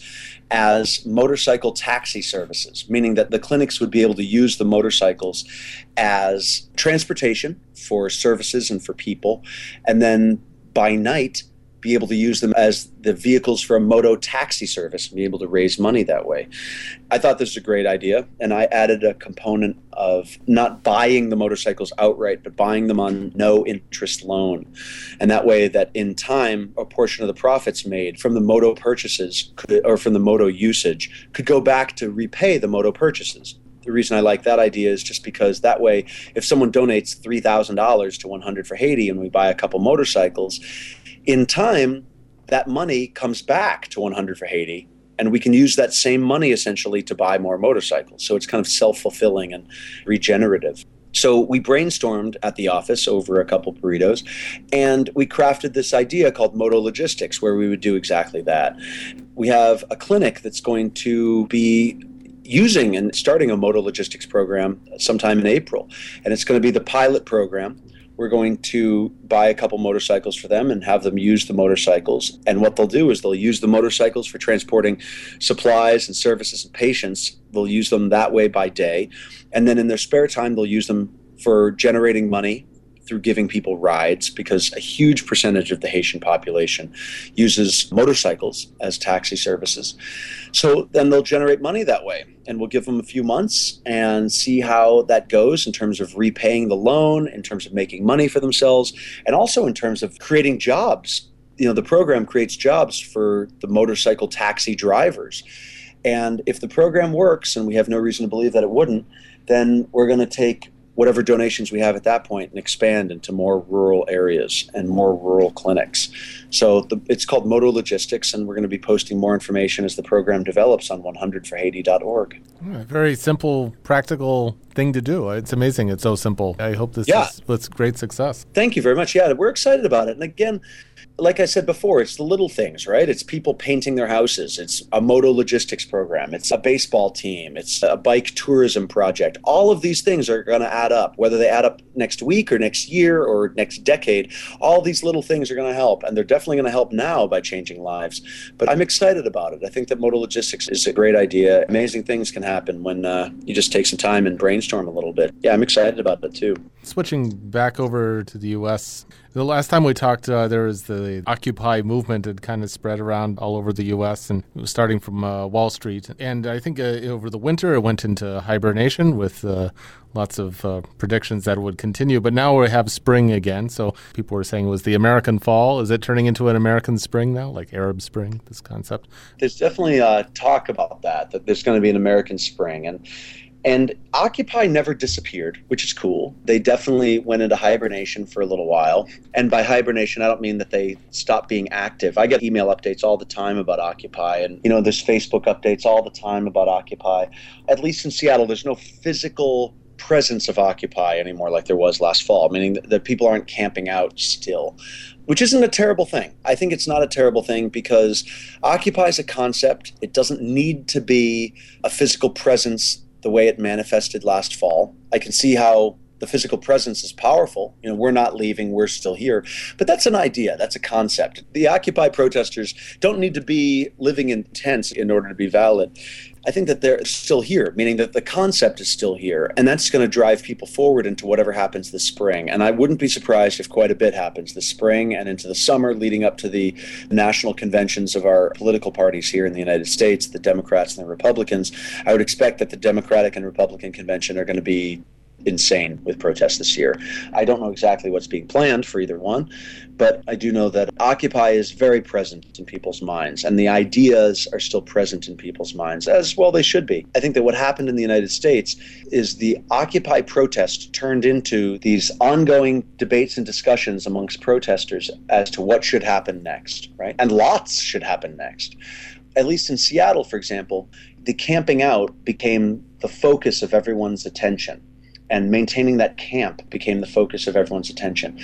as motorcycle taxi services, meaning that the clinics would be able to use the motorcycles as transportation for services and for people, and then by night be able to use them as the vehicles for a moto taxi service and be able to raise money that way. I thought this was a great idea, and I added a component of not buying the motorcycles outright, but buying them on no interest loan. And that way, that in time, a portion of the profits made from the moto purchases could, or from the moto usage could go back to repay the moto purchases. The reason I like that idea is just because that way, if someone donates $3,000 to 100 for Haiti and we buy a couple motorcycles, in time, that money comes back to 100 for Haiti, and we can use that same money essentially to buy more motorcycles. So it's kind of self fulfilling and regenerative. So we brainstormed at the office over a couple burritos, and we crafted this idea called Moto Logistics, where we would do exactly that. We have a clinic that's going to be using and starting a Moto Logistics program sometime in April, and it's going to be the pilot program we're going to buy a couple motorcycles for them and have them use the motorcycles. And what they'll do is they'll use the motorcycles for transporting supplies and services and patients. They'll use them that way by day. And then in their spare time, they'll use them for generating money through giving people rides because a huge percentage of the Haitian population uses motorcycles as taxi services. So then they'll generate money that way. And we'll give them a few months and see how that goes in terms of repaying the loan, in terms of making money for themselves, and also in terms of creating jobs. You know, the program creates jobs for the motorcycle taxi drivers. And if the program works, and we have no reason to believe that it wouldn't, then we're going to take whatever donations we have at that point and expand into more rural areas and more rural clinics. So the, it's called Moto Logistics, and we're going to be posting more information as the program develops on 100forhaiti.org. Very simple, practical thing to do. It's amazing. It's so simple. I hope this Yeah. is with great success. Thank you very much. Yeah, we're excited about it. And again, like I said before, it's the little things, right? It's people painting their houses. It's a moto logistics program. It's a baseball team. It's a bike tourism project. All of these things are going to add up, whether they add up next week or next year or next decade. All these little things are going to help, and they're definitely going to help now by changing lives. But I'm excited about it. I think that moto logistics is a great idea. Amazing things can happen when uh, you just take some time and brainstorm a little bit. Yeah, I'm excited about it too. Switching back over to the U.S., the last time we talked, uh, there was the Occupy movement that kind of spread around all over the U.S. and it was starting from uh, Wall Street. And I think uh, over the winter it went into hibernation with uh, lots of uh, predictions that it would continue. But now we have spring again. So people were saying it was the American fall. Is it turning into an American spring now, like Arab Spring? This concept. there's definitely uh, talk about that that there's going to be an American Spring and and Occupy never disappeared, which is cool. They definitely went into hibernation for a little while. And by hibernation, I don't mean that they stopped being active. I get email updates all the time about Occupy, and you know, there's Facebook updates all the time about Occupy. At least in Seattle, there's no physical presence of Occupy anymore like there was last fall, meaning that, people aren't camping out still which isn't a terrible thing. I think it's not a terrible thing because Occupy is a concept. It doesn't need to be a physical presence the way it manifested last fall. I can see how the physical presence is powerful. You know, we're not leaving, we're still here. But that's an idea, that's a concept. The Occupy protesters don't need to be living in tents in order to be valid. I think that they're still here, meaning that the concept is still here, and that's going to drive people forward into whatever happens this spring. And I wouldn't be surprised if quite a bit happens this spring and into the summer leading up to the national conventions of our political parties here in the United States, the Democrats and the Republicans. I would expect that the Democratic and Republican convention are going to be insane with protests this year. I don't know exactly what's being planned for either one, but I do know that Occupy is very present in people's minds, and the ideas are still present in people's minds, as well they should be. I think that what happened in the United States is the Occupy protest turned into these ongoing debates and discussions amongst protesters as to what should happen next, right? And lots should happen next. At least in Seattle, for example, the camping out became the focus of everyone's attention and maintaining that camp became the focus of everyone's attention,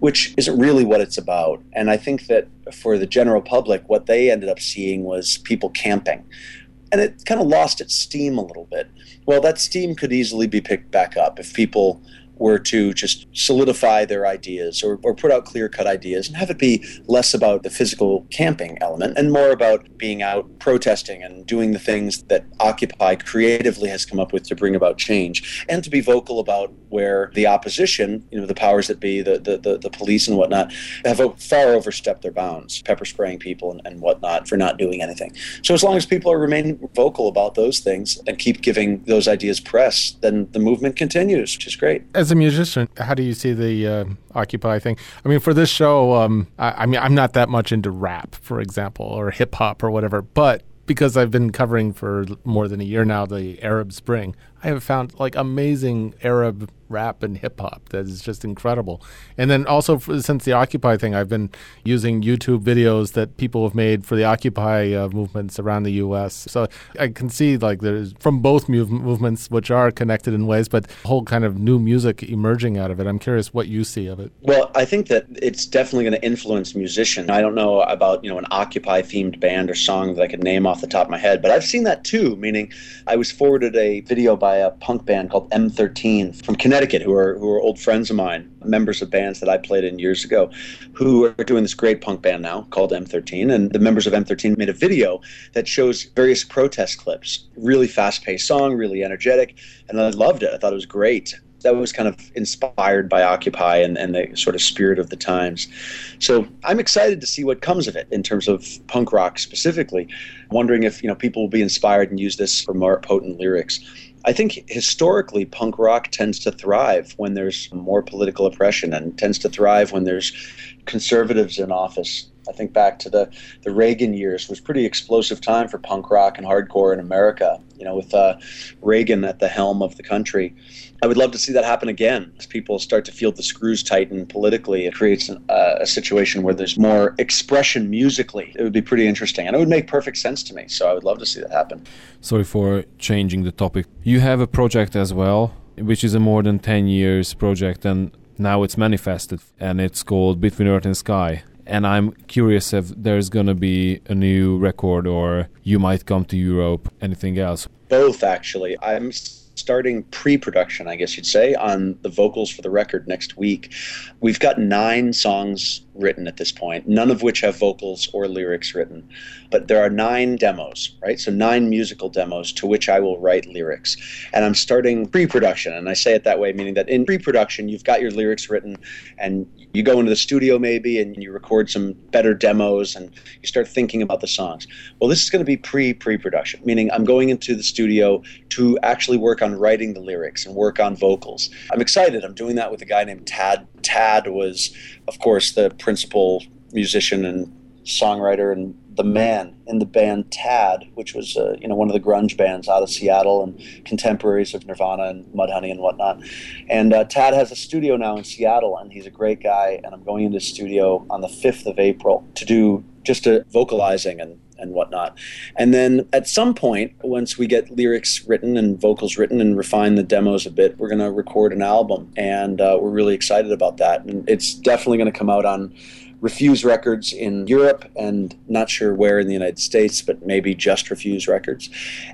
which isn't really what it's about. And I think that for the general public, what they ended up seeing was people camping. And it kind of lost its steam a little bit. Well, that steam could easily be picked back up if people were to just solidify their ideas or, or put out clear cut ideas and have it be less about the physical camping element and more about being out protesting and doing the things that Occupy creatively has come up with to bring about change and to be vocal about where the opposition, you know, the powers that be, the, the, the, the police and whatnot, have far overstepped their bounds, pepper spraying people and, and whatnot for not doing anything. So as long as people are remaining vocal about those things and keep giving those ideas press, then the movement continues, which is great. As a musician, how do you see the uh, Occupy thing? I mean, for this show, um, I, I mean, I'm not that much into rap, for example, or hip hop or whatever, but because I've been covering for more than a year now the Arab Spring, I have found like amazing Arab rap and hip hop that is just incredible. And then also for, since the Occupy thing, I've been using YouTube videos that people have made for the Occupy uh, movements around the U.S. So I can see like there's from both move- movements, which are connected in ways, but whole kind of new music emerging out of it. I'm curious what you see of it. Well, I think that it's definitely going to influence musicians. I don't know about you know an Occupy themed band or song that I could name off the top of my head, but I've seen that too. Meaning, I was forwarded a video by a punk band called M13 from Connecticut, who are who are old friends of mine, members of bands that I played in years ago, who are doing this great punk band now called M13. And the members of M13 made a video that shows various protest clips. Really fast paced song, really energetic, and I loved it. I thought it was great. that was kind of inspired by Occupy and, and the sort of spirit of the times. So I'm excited to see what comes of it in terms of punk rock specifically. Wondering if you know people will be inspired and use this for more potent lyrics. I think historically punk rock tends to thrive when there's more political oppression and tends to thrive when there's conservatives in office. I think back to the, the Reagan years was pretty explosive time for punk rock and hardcore in America, you know, with uh, Reagan at the helm of the country. I would love to see that happen again as people start to feel the screws tighten politically. It creates an, uh, a situation where there's more expression musically. It would be pretty interesting and it would make perfect sense to me. So I would love to see that happen. Sorry for changing the topic. You have a project as well, which is a more than 10 years project, and now it's manifested, and it's called Between Earth and Sky. And I'm curious if there's gonna be a new record, or you might come to Europe. Anything else? Both, actually. I'm starting pre-production, I guess you'd say, on the vocals for the record next week. We've got nine songs written at this point, none of which have vocals or lyrics written. But there are nine demos, right? So nine musical demos to which I will write lyrics. And I'm starting pre production. And I say it that way, meaning that in pre production, you've got your lyrics written and you go into the studio maybe and you record some better demos and you start thinking about the songs. Well, this is going to be pre pre production, meaning I'm going into the studio to actually work on writing the lyrics and work on vocals. I'm excited. I'm doing that with a guy named Tad. Tad was, of course, the principal musician and songwriter and the man in the band Tad, which was uh, you know one of the grunge bands out of Seattle and contemporaries of Nirvana and Mudhoney and whatnot. And uh, Tad has a studio now in Seattle, and he's a great guy. And I'm going into studio on the 5th of April to do just a vocalizing and and whatnot. And then at some point, once we get lyrics written and vocals written and refine the demos a bit, we're going to record an album. And uh, we're really excited about that. And it's definitely going to come out on Refuse Records in Europe and not sure where in the United States, but maybe just Refuse Records.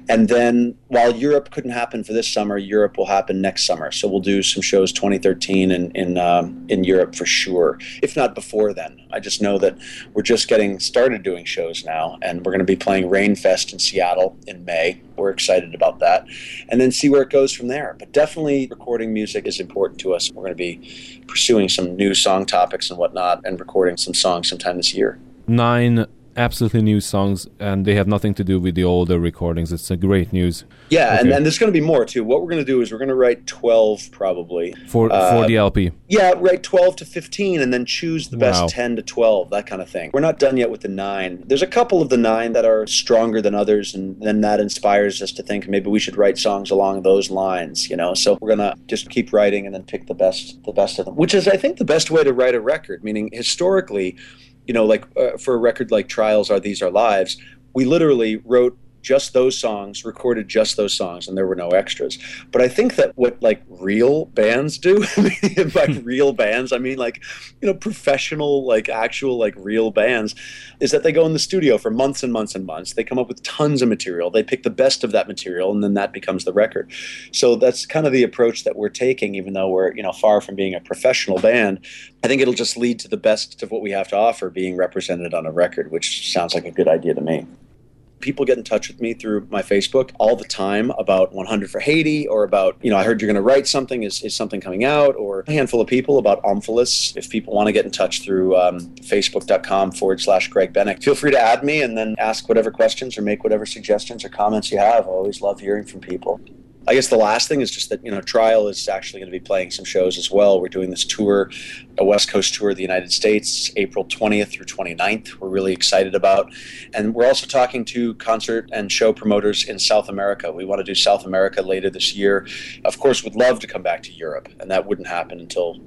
And then while Europe couldn't happen for this summer, Europe will happen next summer. So we'll do some shows 2013 in in um, in Europe for sure, if not before then. I just know that we're just getting started doing shows now, and we're going to be playing Rainfest in Seattle in May. We're excited about that, and then see where it goes from there. But definitely, recording music is important to us. We're going to be pursuing some new song topics and whatnot, and recording some songs sometime this year. Nine absolutely new songs, and they have nothing to do with the older recordings. It's a great news. Yeah, Okay. and, and there's going to be more too. What we're going to do is we're going to write 12 probably. For Uh, for the LP. Yeah, write 12 to 15 and then choose the best Wow. 10 to 12, that kind of thing. We're not done yet with the nine. There's a couple of the nine that are stronger than others, and then that inspires us to think maybe we should write songs along those lines, you know? So we're going to just keep writing and then pick the best, the best of them, which is, I think, the best way to write a record, meaning historically, you know, like uh, for a record like Trial's Are These Our Lives, we literally wrote just those songs, recorded just those songs, and there were no extras. But I think that what like real bands do, by hmm. real bands, I mean like, you know, professional, like actual, like real bands, is that they go in the studio for months and months and months. They come up with tons of material. They pick the best of that material, and then that becomes the record. So that's kind of the approach that we're taking, even though we're, you know, far from being a professional band. I think it'll just lead to the best of what we have to offer being represented on a record, which sounds like a good idea to me people get in touch with me through my Facebook all the time about 100 for Haiti or about, you know, I heard you're going to write something. Is, is something coming out? Or a handful of people about Omphalos. If people want to get in touch through um, facebook.com forward slash Greg Bennick, feel free to add me and then ask whatever questions or make whatever suggestions or comments you have. I always love hearing from people. I guess the last thing is just that, you know, Trial is actually going to be playing some shows as well. We're doing this tour, a West Coast tour of the United States, April 20th through 29th. We're really excited about. And we're also talking to concert and show promoters in South America. We want to do South America later this year. Of course, would love to come back to Europe, and that wouldn't happen until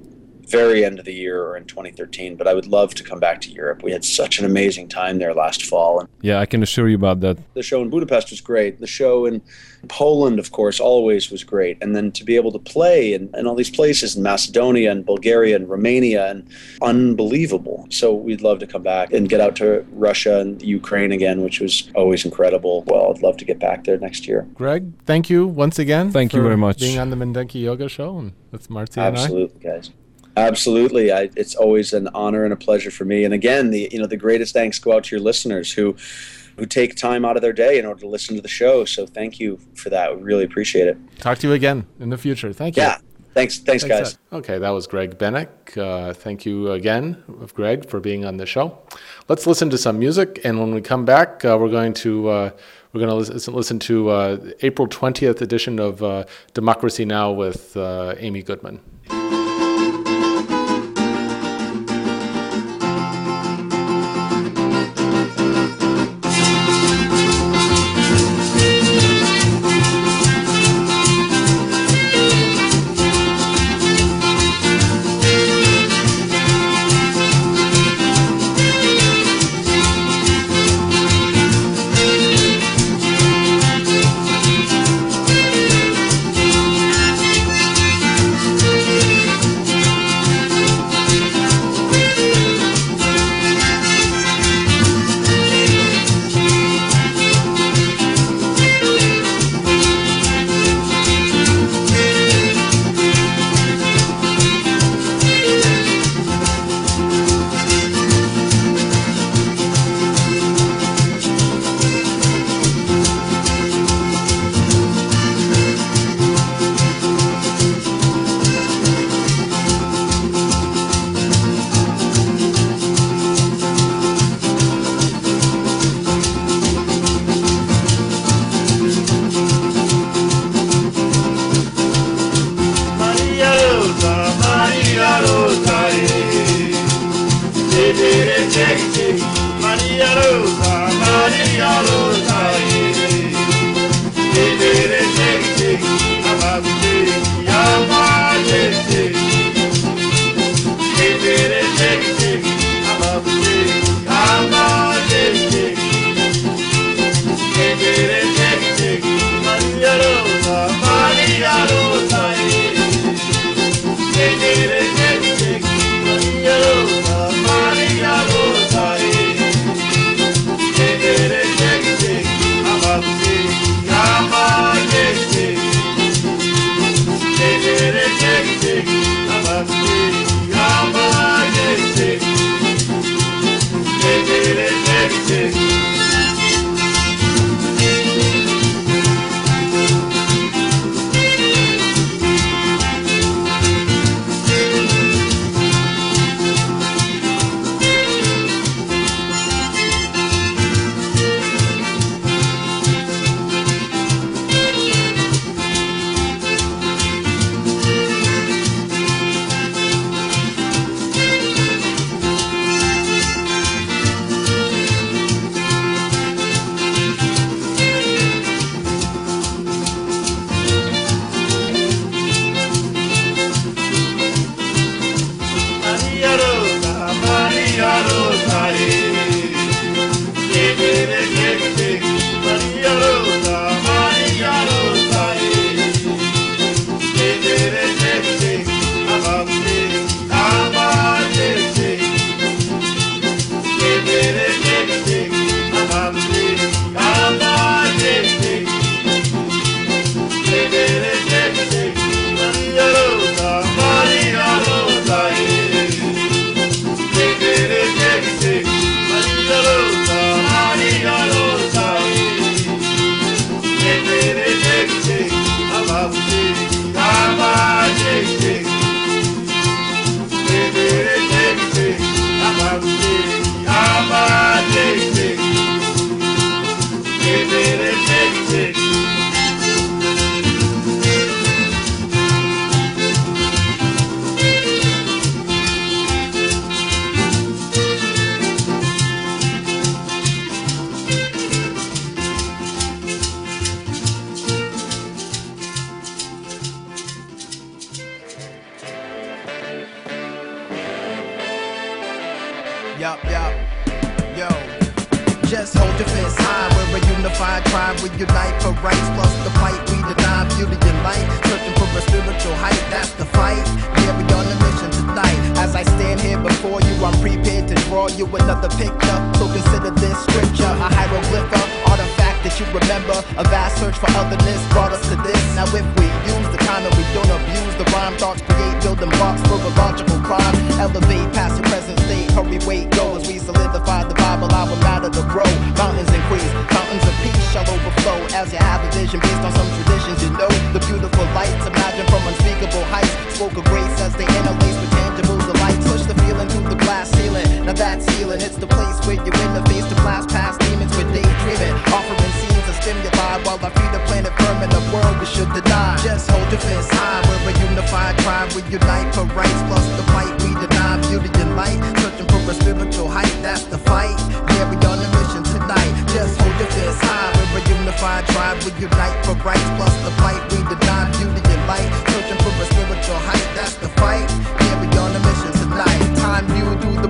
very end of the year or in 2013 but i would love to come back to europe we had such an amazing time there last fall and Yeah, I can assure you about that. the show in Budapest was great. The show in Poland, of course, always was great. And then to be able to play in, in all these places in Macedonia and Bulgaria and Romania and unbelievable. So we'd love to come back and get out to Russia and Ukraine again, which was always incredible. Well, I'd love to get back there next year. Greg, thank you once again. Thank you very much. Being on the Mindenki Joga Show, and that's Marty and I. Absolutely, guys. Absolutely, I, it's always an honor and a pleasure for me. And again, the you know the greatest thanks go out to your listeners who who take time out of their day in order to listen to the show. So thank you for that. We really appreciate it. Talk to you again in the future. Thank you. Yeah, Thanks, thanks, guys. Ed. Okay, that was Greg Bennick. Uh, thank you again, Greg, for being on the show. Let's listen to some music, and when we come back, uh, we're going to uh, we're going to listen, listen to uh, April twentieth edition of uh, Democracy Now with uh, Amy Goodman.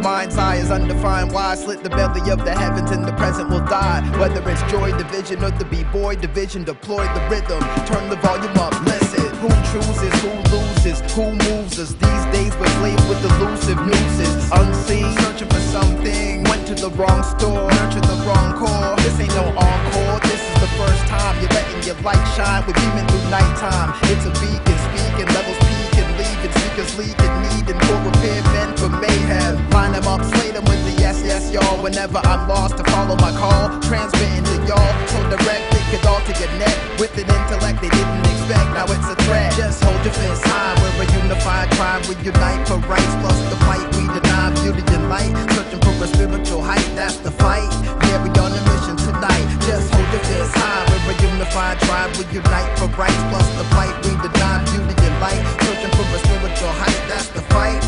Mind's eye is undefined. Why slit the belly of the heavens and the present will die? Whether it's joy division or the b-boy division, deploy the rhythm. Turn the volume up. Listen. Who chooses? Who loses? Who moves us? These days we're slaves with elusive nooses. Unseen, searching for something. Went to the wrong store, nurtured the wrong core. This ain't no encore. This is the first time you're letting your light shine. We're beaming through nighttime. It's a beacon speaking, levels peak leave and speakers leak and need and for repair men for mayhem. Line them up, slay them with the yes, yes, y'all. Whenever I'm lost to follow my call, transmitting to y'all. So direct, it all to your neck with an intellect they didn't expect. Now it's a threat. Just hold your fist high. We're a unified tribe. We unite for rights plus the fight we deny. Beauty and light, searching for a spiritual height. That's the fight. Yeah, we on a mission tonight. Just hold your fist high. We're a unified tribe. We unite for rights plus the fight we deny. Beauty light, searching for a spiritual height. That's the fight.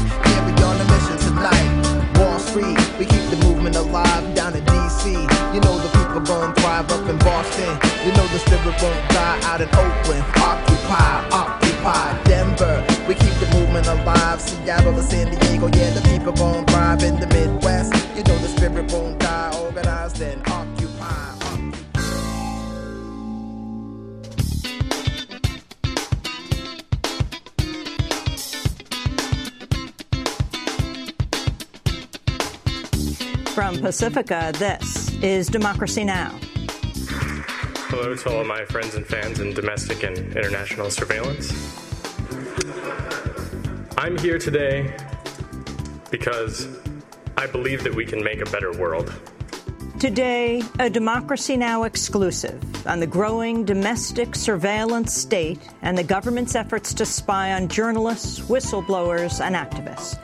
We on a mission tonight. Wall Street, we keep the movement alive down in DC. You know the people gon' thrive up in Boston. You know the spirit won't die out in Oakland. Occupy, occupy Denver. We keep the movement alive. Seattle to San Diego, yeah, the people gon' thrive in the Midwest. You know the spirit won't die. Organized and occupy. From Pacifica, this is Democracy Now! Hello to all my friends and fans in domestic and international surveillance. I'm here today because I believe that we can make a better world. Today, a Democracy Now! exclusive on the growing domestic surveillance state and the government's efforts to spy on journalists, whistleblowers, and activists.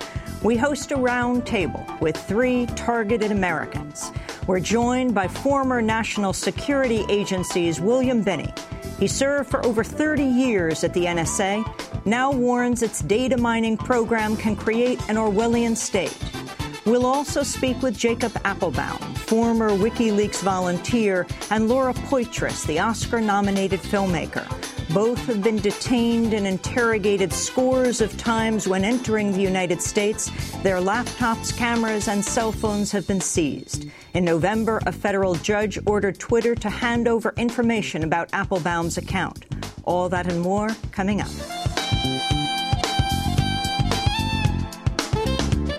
We host a round table with three targeted Americans. We're joined by former National Security Agency's William Binney. He served for over 30 years at the NSA, now warns its data mining program can create an Orwellian state. We'll also speak with Jacob Appelbaum, former WikiLeaks volunteer, and Laura Poitras, the Oscar nominated filmmaker. Both have been detained and interrogated scores of times when entering the United States. Their laptops, cameras, and cell phones have been seized. In November, a federal judge ordered Twitter to hand over information about Appelbaum's account. All that and more coming up.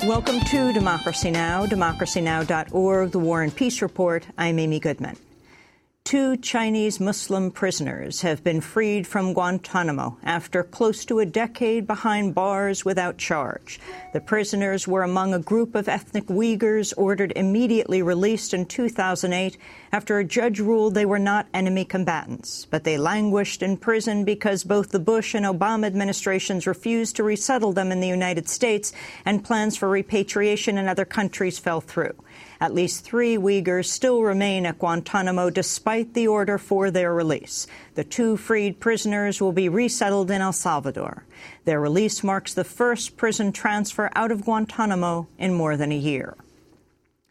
Welcome to Democracy Now!, democracynow.org, the War and Peace Report. I'm Amy Goodman. Two Chinese Muslim prisoners have been freed from Guantanamo after close to a decade behind bars without charge. The prisoners were among a group of ethnic Uyghurs ordered immediately released in 2008 after a judge ruled they were not enemy combatants. But they languished in prison because both the Bush and Obama administrations refused to resettle them in the United States, and plans for repatriation in other countries fell through. At least three Uyghurs still remain at Guantanamo despite the order for their release. The two freed prisoners will be resettled in El Salvador. Their release marks the first prison transfer out of Guantanamo in more than a year.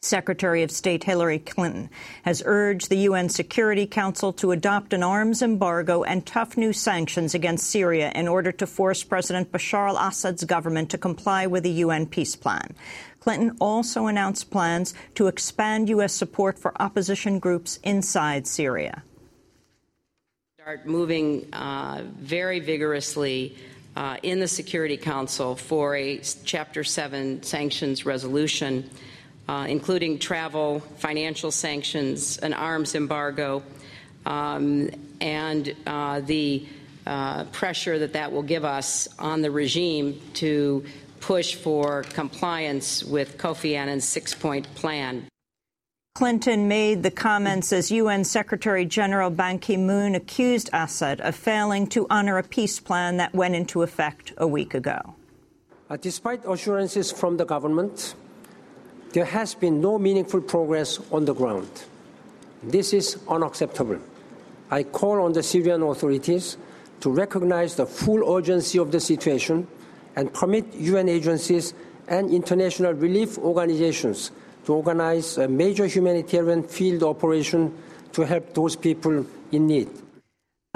Secretary of State Hillary Clinton has urged the UN Security Council to adopt an arms embargo and tough new sanctions against Syria in order to force President Bashar al-Assad's government to comply with the UN peace plan. Clinton also announced plans to expand U.S. support for opposition groups inside Syria. Start moving uh, very vigorously uh, in the Security Council for a Chapter 7 sanctions resolution, uh, including travel, financial sanctions, an arms embargo, um, and uh, the uh, pressure that that will give us on the regime to push for compliance with Kofi Annan's six point plan. Clinton made the comments as UN Secretary General Ban Ki moon accused Assad of failing to honor a peace plan that went into effect a week ago. Uh, despite assurances from the government, there has been no meaningful progress on the ground. This is unacceptable. I call on the Syrian authorities to recognize the full urgency of the situation and permit UN agencies and international relief organizations to organize a major humanitarian field operation to help those people in need.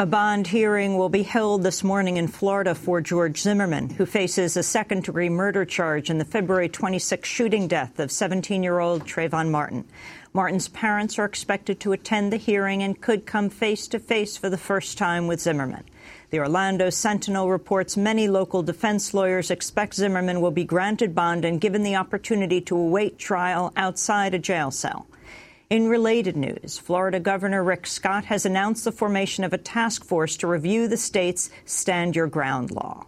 A bond hearing will be held this morning in Florida for George Zimmerman, who faces a second degree murder charge in the February 26 shooting death of 17 year old Trayvon Martin. Martin's parents are expected to attend the hearing and could come face to face for the first time with Zimmerman. The Orlando Sentinel reports many local defense lawyers expect Zimmerman will be granted bond and given the opportunity to await trial outside a jail cell. In related news, Florida Governor Rick Scott has announced the formation of a task force to review the state's Stand Your Ground law.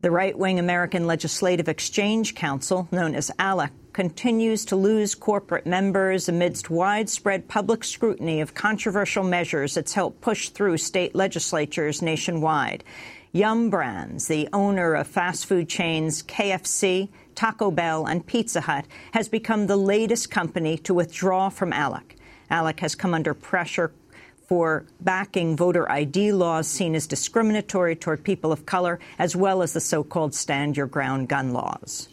The right-wing American Legislative Exchange Council, known as ALEC, continues to lose corporate members amidst widespread public scrutiny of controversial measures it's helped push through state legislatures nationwide. Yum Brands, the owner of fast food chains KFC, Taco Bell and Pizza Hut, has become the latest company to withdraw from ALEC. ALEC has come under pressure for backing voter ID laws seen as discriminatory toward people of color, as well as the so-called stand your ground gun laws.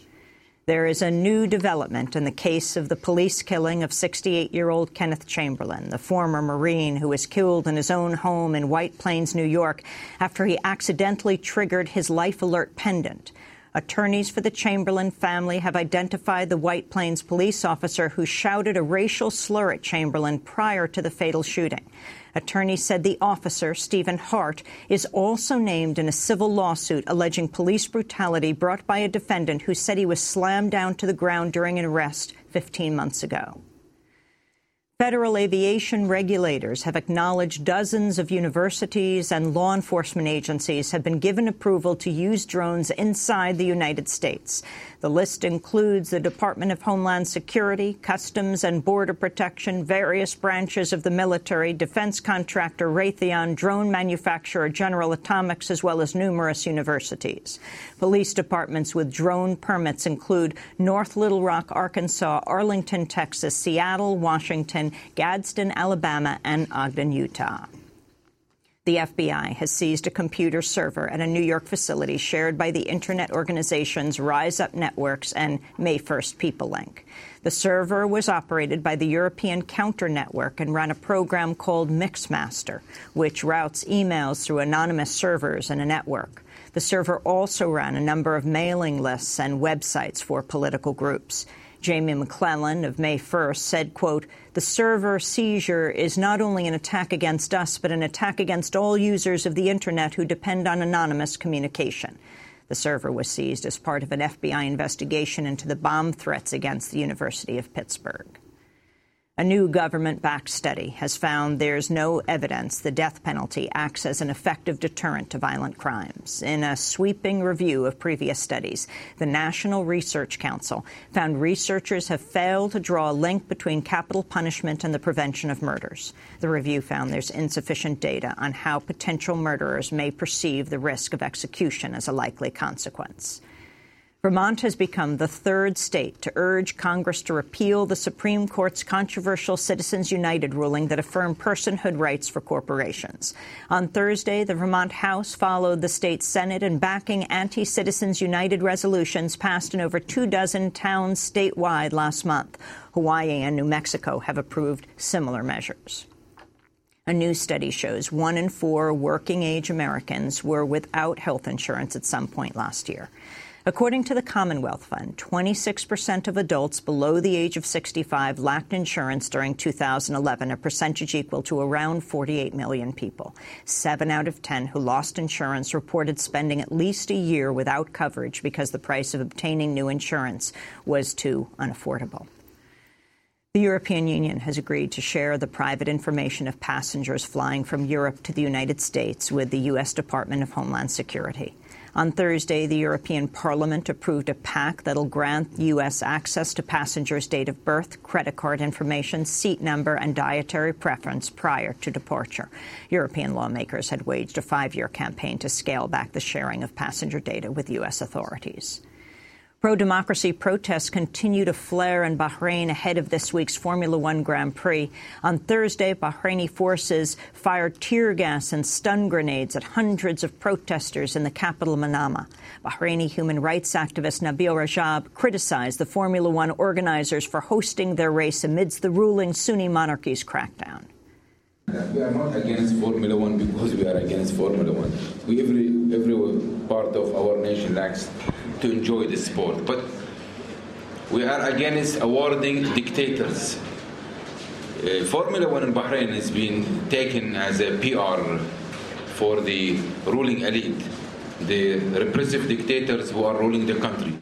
There is a new development in the case of the police killing of 68-year-old Kenneth Chamberlain, the former Marine who was killed in his own home in White Plains, New York, after he accidentally triggered his life alert pendant. Attorneys for the Chamberlain family have identified the White Plains police officer who shouted a racial slur at Chamberlain prior to the fatal shooting. Attorneys said the officer, Stephen Hart, is also named in a civil lawsuit alleging police brutality brought by a defendant who said he was slammed down to the ground during an arrest 15 months ago. Federal aviation regulators have acknowledged dozens of universities and law enforcement agencies have been given approval to use drones inside the United States. The list includes the Department of Homeland Security, Customs and Border Protection, various branches of the military, defense contractor Raytheon, drone manufacturer General Atomics, as well as numerous universities. Police departments with drone permits include North Little Rock, Arkansas, Arlington, Texas, Seattle, Washington, Gadsden, Alabama, and Ogden, Utah. The FBI has seized a computer server at a New York facility shared by the Internet organizations Rise Up Networks and May 1st PeopleLink. The server was operated by the European Counter Network and ran a program called Mixmaster, which routes emails through anonymous servers in a network. The server also ran a number of mailing lists and websites for political groups. Jamie McClellan of May 1st said, quote, the server seizure is not only an attack against us, but an attack against all users of the Internet who depend on anonymous communication. The server was seized as part of an FBI investigation into the bomb threats against the University of Pittsburgh. A new government-backed study has found there's no evidence the death penalty acts as an effective deterrent to violent crimes. In a sweeping review of previous studies, the National Research Council found researchers have failed to draw a link between capital punishment and the prevention of murders. The review found there's insufficient data on how potential murderers may perceive the risk of execution as a likely consequence. Vermont has become the third state to urge Congress to repeal the Supreme Court's controversial Citizens United ruling that affirmed personhood rights for corporations. On Thursday, the Vermont House followed the state Senate in backing anti-Citizens United resolutions passed in over two dozen towns statewide last month. Hawaii and New Mexico have approved similar measures. A new study shows one in four working-age Americans were without health insurance at some point last year. According to the Commonwealth Fund, 26 percent of adults below the age of 65 lacked insurance during 2011, a percentage equal to around 48 million people. Seven out of 10 who lost insurance reported spending at least a year without coverage because the price of obtaining new insurance was too unaffordable. The European Union has agreed to share the private information of passengers flying from Europe to the United States with the U.S. Department of Homeland Security. On Thursday, the European Parliament approved a pact that'll grant U.S. access to passengers' date of birth, credit card information, seat number, and dietary preference prior to departure. European lawmakers had waged a five-year campaign to scale back the sharing of passenger data with U.S. authorities. Pro-democracy protests continue to flare in Bahrain ahead of this week's Formula One Grand Prix. On Thursday, Bahraini forces fired tear gas and stun grenades at hundreds of protesters in the capital, Manama. Bahraini human rights activist Nabeel Rajab criticized the Formula One organizers for hosting their race amidst the ruling Sunni monarchy's crackdown. We are not against Formula One because we are against Formula One. We every every part of our nation likes to enjoy the sport, but we are against awarding dictators. Uh, Formula One in Bahrain is being taken as a PR for the ruling elite, the repressive dictators who are ruling the country.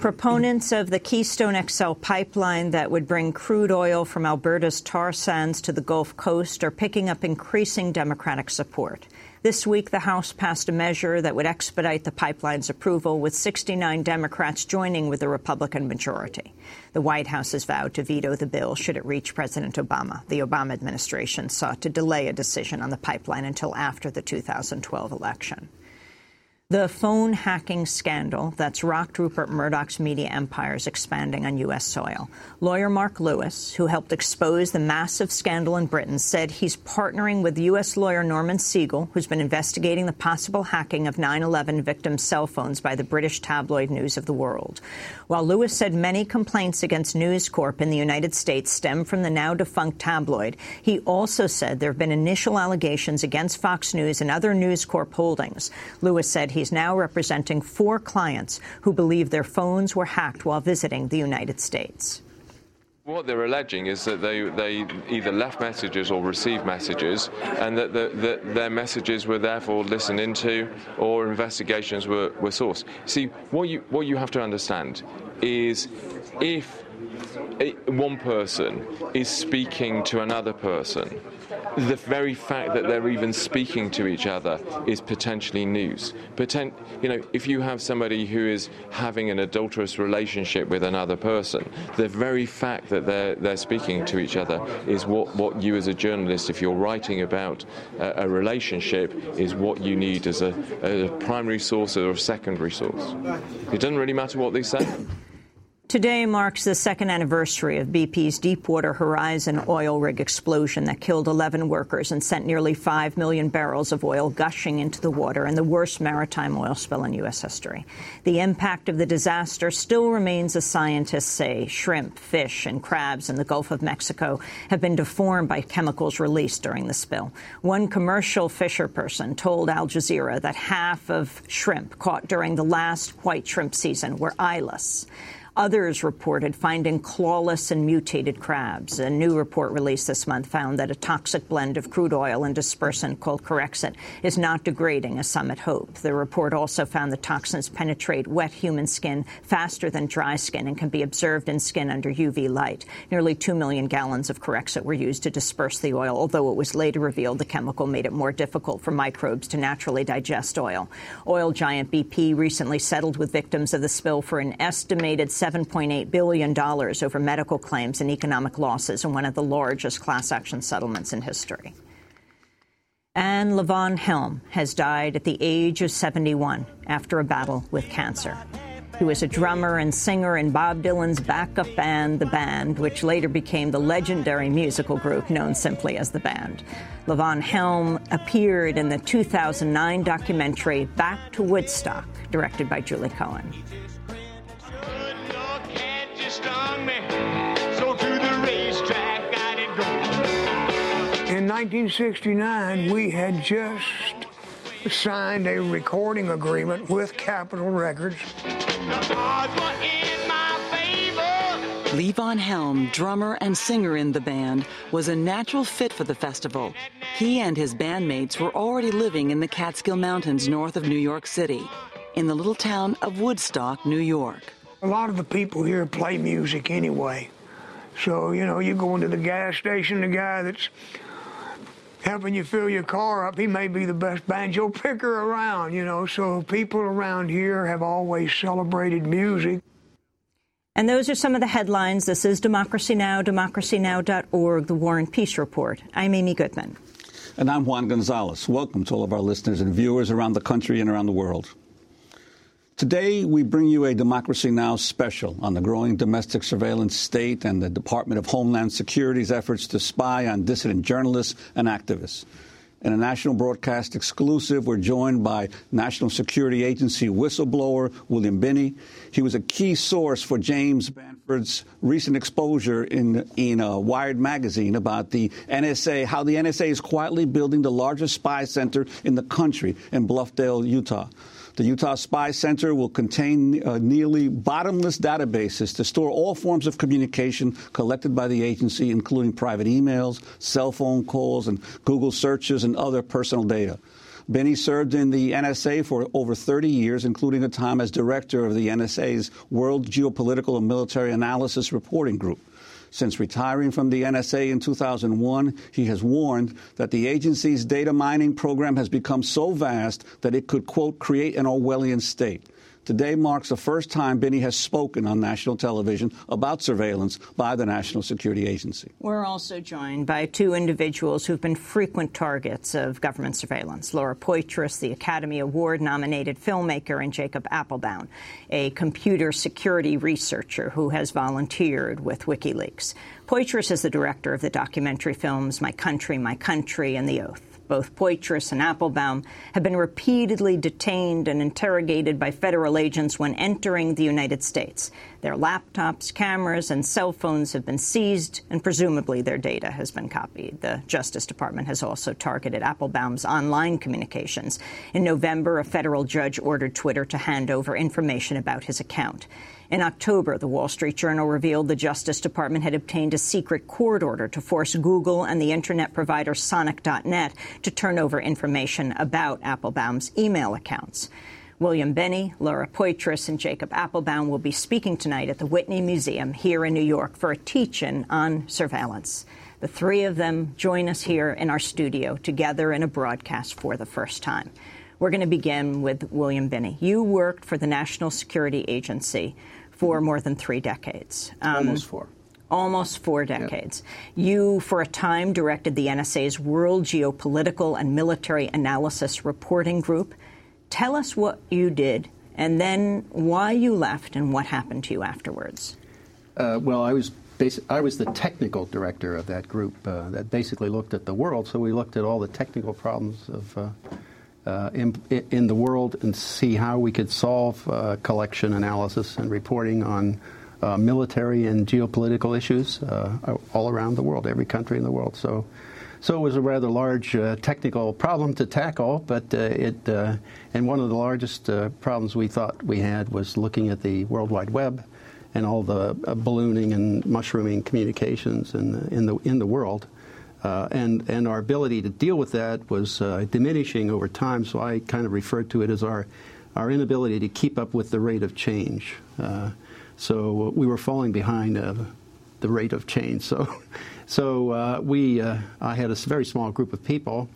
Proponents of the Keystone XL pipeline that would bring crude oil from Alberta's tar sands to the Gulf Coast are picking up increasing Democratic support. This week, the House passed a measure that would expedite the pipeline's approval, with 69 Democrats joining with the Republican majority. The White House has vowed to veto the bill should it reach President Obama. The Obama administration sought to delay a decision on the pipeline until after the 2012 election. The phone hacking scandal that's rocked Rupert Murdoch's media empire is expanding on U.S. soil. Lawyer Mark Lewis, who helped expose the massive scandal in Britain, said he's partnering with U.S. lawyer Norman Siegel, who's been investigating the possible hacking of 9-11 victims' cell phones by the British tabloid News of the World. While Lewis said many complaints against News Corp in the United States stem from the now-defunct tabloid, he also said there have been initial allegations against Fox News and other News Corp holdings. Lewis said he's now representing four clients who believe their phones were hacked while visiting the United States. What they're alleging is that they, they either left messages or received messages, and that, the, that their messages were therefore listened into or investigations were, were sourced. See, what you, what you have to understand is if one person is speaking to another person, the very fact that they're even speaking to each other is potentially news. Potent, you know, if you have somebody who is having an adulterous relationship with another person, the very fact that they're they're speaking to each other is what, what you as a journalist, if you're writing about a, a relationship, is what you need as a, a primary source or a secondary source. It doesn't really matter what they say. Today marks the second anniversary of BP's Deepwater Horizon oil rig explosion that killed 11 workers and sent nearly 5 million barrels of oil gushing into the water and the worst maritime oil spill in U.S. history. The impact of the disaster still remains, as scientists say. Shrimp, fish, and crabs in the Gulf of Mexico have been deformed by chemicals released during the spill. One commercial fisher person told Al Jazeera that half of shrimp caught during the last white shrimp season were eyeless. Others reported finding clawless and mutated crabs. A new report released this month found that a toxic blend of crude oil and dispersant called Corexit is not degrading as some had hoped. The report also found the toxins penetrate wet human skin faster than dry skin and can be observed in skin under UV light. Nearly 2 million gallons of Corexit were used to disperse the oil, although it was later revealed the chemical made it more difficult for microbes to naturally digest oil. Oil giant BP recently settled with victims of the spill for an estimated $7.8 billion over medical claims and economic losses in one of the largest class action settlements in history. Anne Levon Helm has died at the age of 71 after a battle with cancer. He was a drummer and singer in Bob Dylan's backup band, The Band, which later became the legendary musical group known simply as The Band. Levon Helm appeared in the 2009 documentary Back to Woodstock, directed by Julie Cohen. In 1969, we had just signed a recording agreement with Capitol Records. Levon Helm, drummer and singer in the band, was a natural fit for the festival. He and his bandmates were already living in the Catskill Mountains north of New York City, in the little town of Woodstock, New York. A lot of the people here play music anyway, So, you know, you go into the gas station, the guy that's helping you fill your car up, he may be the best banjo picker around, you know. So people around here have always celebrated music. And those are some of the headlines. This is Democracy Now!, democracynow.org, the War and Peace Report. I'm Amy Goodman. And I'm Juan Gonzalez. Welcome to all of our listeners and viewers around the country and around the world. Today, we bring you a Democracy Now! special on the growing domestic surveillance state and the Department of Homeland Security's efforts to spy on dissident journalists and activists. In a national broadcast exclusive, we're joined by National Security Agency whistleblower William Binney. He was a key source for James Bamford's recent exposure in, in Wired magazine about the NSA, how the NSA is quietly building the largest spy center in the country in Bluffdale, Utah. The Utah Spy Center will contain uh, nearly bottomless databases to store all forms of communication collected by the agency, including private emails, cell phone calls, and Google searches and other personal data. Binney served in the NSA for over 30 years, including a time as director of the NSA's World Geopolitical and Military Analysis Reporting Group. Since retiring from the NSA in 2001, he has warned that the agency's data mining program has become so vast that it could, quote, create an Orwellian state. Today marks the first time Binney has spoken on national television about surveillance by the National Security Agency. We're also joined by two individuals who've been frequent targets of government surveillance. Laura Poitras, the Academy Award nominated filmmaker, and Jacob Appelbaum, a computer security researcher who has volunteered with WikiLeaks. Poitras is the director of the documentary films My Country, My Country, and The Oath. Both Poitras and Appelbaum, have been repeatedly detained and interrogated by federal agents when entering the United States. Their laptops, cameras, and cell phones have been seized, and presumably their data has been copied. The Justice Department has also targeted Appelbaum's online communications. In November, a federal judge ordered Twitter to hand over information about his account. In October, the Wall Street Journal revealed the Justice Department had obtained a secret court order to force Google and the internet provider Sonic.net to turn over information about Appelbaum's email accounts. William Binney, Laura Poitras, and Jacob Appelbaum will be speaking tonight at the Whitney Museum here in New York for a teach-in on surveillance. The three of them join us here in our studio together in a broadcast for the first time. We're going to begin with William Binney. You worked for the National Security Agency for more than three decades. Um, almost four. Almost four decades. Yep. You, for a time, directed the NSA's World Geopolitical and Military Analysis Reporting Group. Tell us what you did, and then why you left and what happened to you afterwards. Uh, well, I was I was the technical director of that group uh, that basically looked at the world. So we looked at all the technical problems of uh, uh, in, in, the world and see how we could solve uh, collection analysis and reporting on uh, military and geopolitical issues uh, all around the world, every country in the world. So, so it was a rather large uh, technical problem to tackle, but uh, it and one of the largest problems we thought we had was looking at the World Wide Web and all the ballooning and mushrooming communications in, in the in the world. Uh, and, and our ability to deal with that was uh, diminishing over time, so I kind of referred to it as our, our inability to keep up with the rate of change. Uh, so we were falling behind uh, the rate of change. So, so uh, we, uh, I had a very small group of people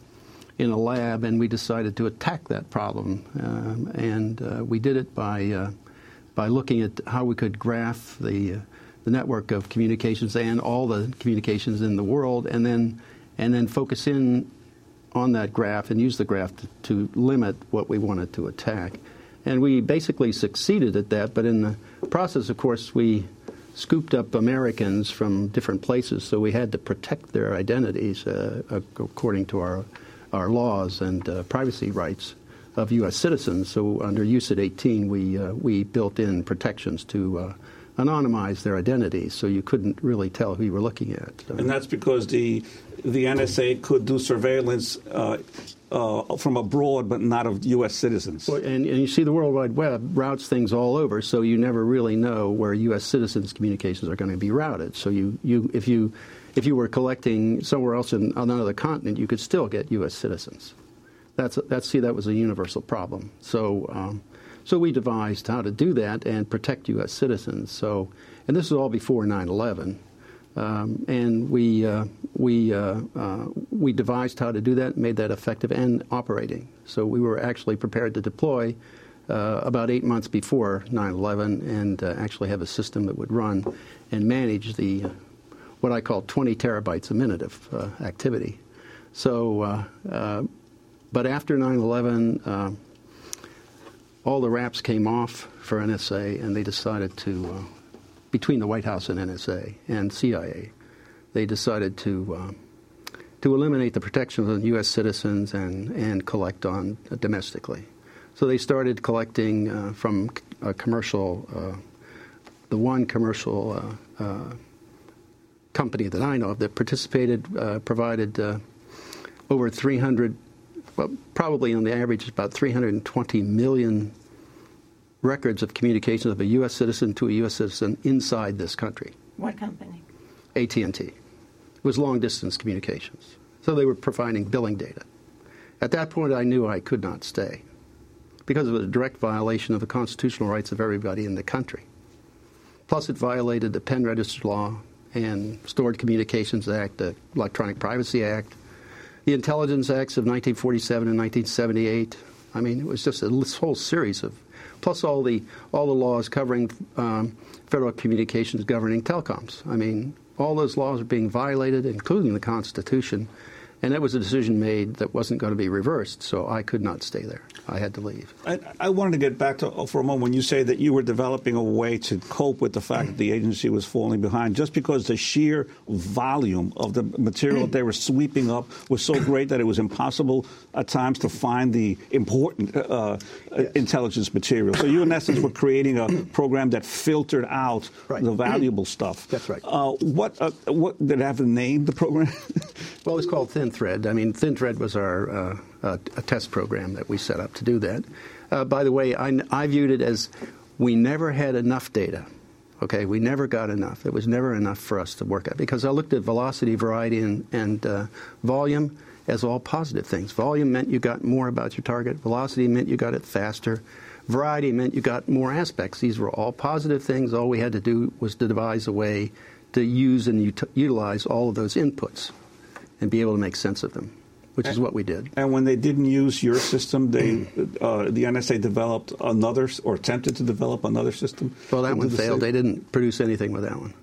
in a lab, and we decided to attack that problem. Um, and we did it by, by looking at how we could graph the the network of communications and all the communications in the world, and then and then focus in on that graph and use the graph to, to limit what we wanted to attack. And we basically succeeded at that, but in the process, of course, we scooped up Americans from different places, so we had to protect their identities uh, according to our our laws and uh, privacy rights of U.S. citizens. So under USSID 18, we uh, we built in protections to uh, anonymize their identities, so you couldn't really tell who you were looking at. And that's because the the NSA could do surveillance uh, uh, from abroad, but not of U.S. citizens. Well, and, and, you see, the World Wide Web routes things all over, so you never really know where U.S. citizens' communications are going to be routed. So you, you if you if you were collecting somewhere else in another continent, you could still get U.S. citizens. That's that's see, that was a universal problem. So. Um, so we devised how to do that and protect U.S. citizens. So, and this is all before 9/11. Um, and we, uh, we, uh, uh, we devised how to do that, made that effective and operating. So we were actually prepared to deploy uh, about eight months before 9/11, and uh, actually have a system that would run and manage the uh, what I call 20 terabytes a minute of activity. So, but after 9/11, uh, all the wraps came off for NSA, and they decided to, uh, between the White House and NSA and CIA, they decided to. Uh, to eliminate the protections of U.S. citizens and, and collect on uh, domestically. So they started collecting uh, from a commercial, uh, the one commercial uh, company that I know of that participated, provided over 300, well, probably on the average, about 320 million records of communications of a U.S. citizen to a U.S. citizen inside this country. What company? AT&T. It was long distance communications. So they were providing billing data. At that point, I knew I could not stay because it was a direct violation of the constitutional rights of everybody in the country. Plus, it violated the Pen Register Law and Stored Communications Act, the Electronic Privacy Act, the Intelligence Acts of 1947 and 1978. I mean, it was just a whole series of, plus all the all the laws covering um, federal communications governing telecoms. I mean, all those laws are being violated, including the Constitution. And that was a decision made that wasn't going to be reversed, so I could not stay there. I had to leave. I, I wanted to get back to for a moment when you say that you were developing a way to cope with the fact that the agency was falling behind, just because the sheer volume of the material that they were sweeping up was so great that it was impossible at times to find the important uh, yes. intelligence material. So you, in essence, were creating a program that filtered out right. the valuable stuff. That's right. Uh, what uh, what did it have a name? The program? well, it's called Thin Thread. I mean, Thin Thread was our uh, uh, a test program that we set up to do that. Uh, by the way, I, I viewed it as we never had enough data. Okay, we never got enough. It was never enough for us to work at because I looked at velocity, variety, and, and uh, volume as all positive things. Volume meant you got more about your target. Velocity meant you got it faster. Variety meant you got more aspects. These were all positive things. All we had to do was to devise a way to use and ut- utilize all of those inputs and be able to make sense of them which and, is what we did. And when they didn't use your system, they uh, the NSA developed another or attempted to develop another system. Well, that one failed. They didn't produce anything with that one.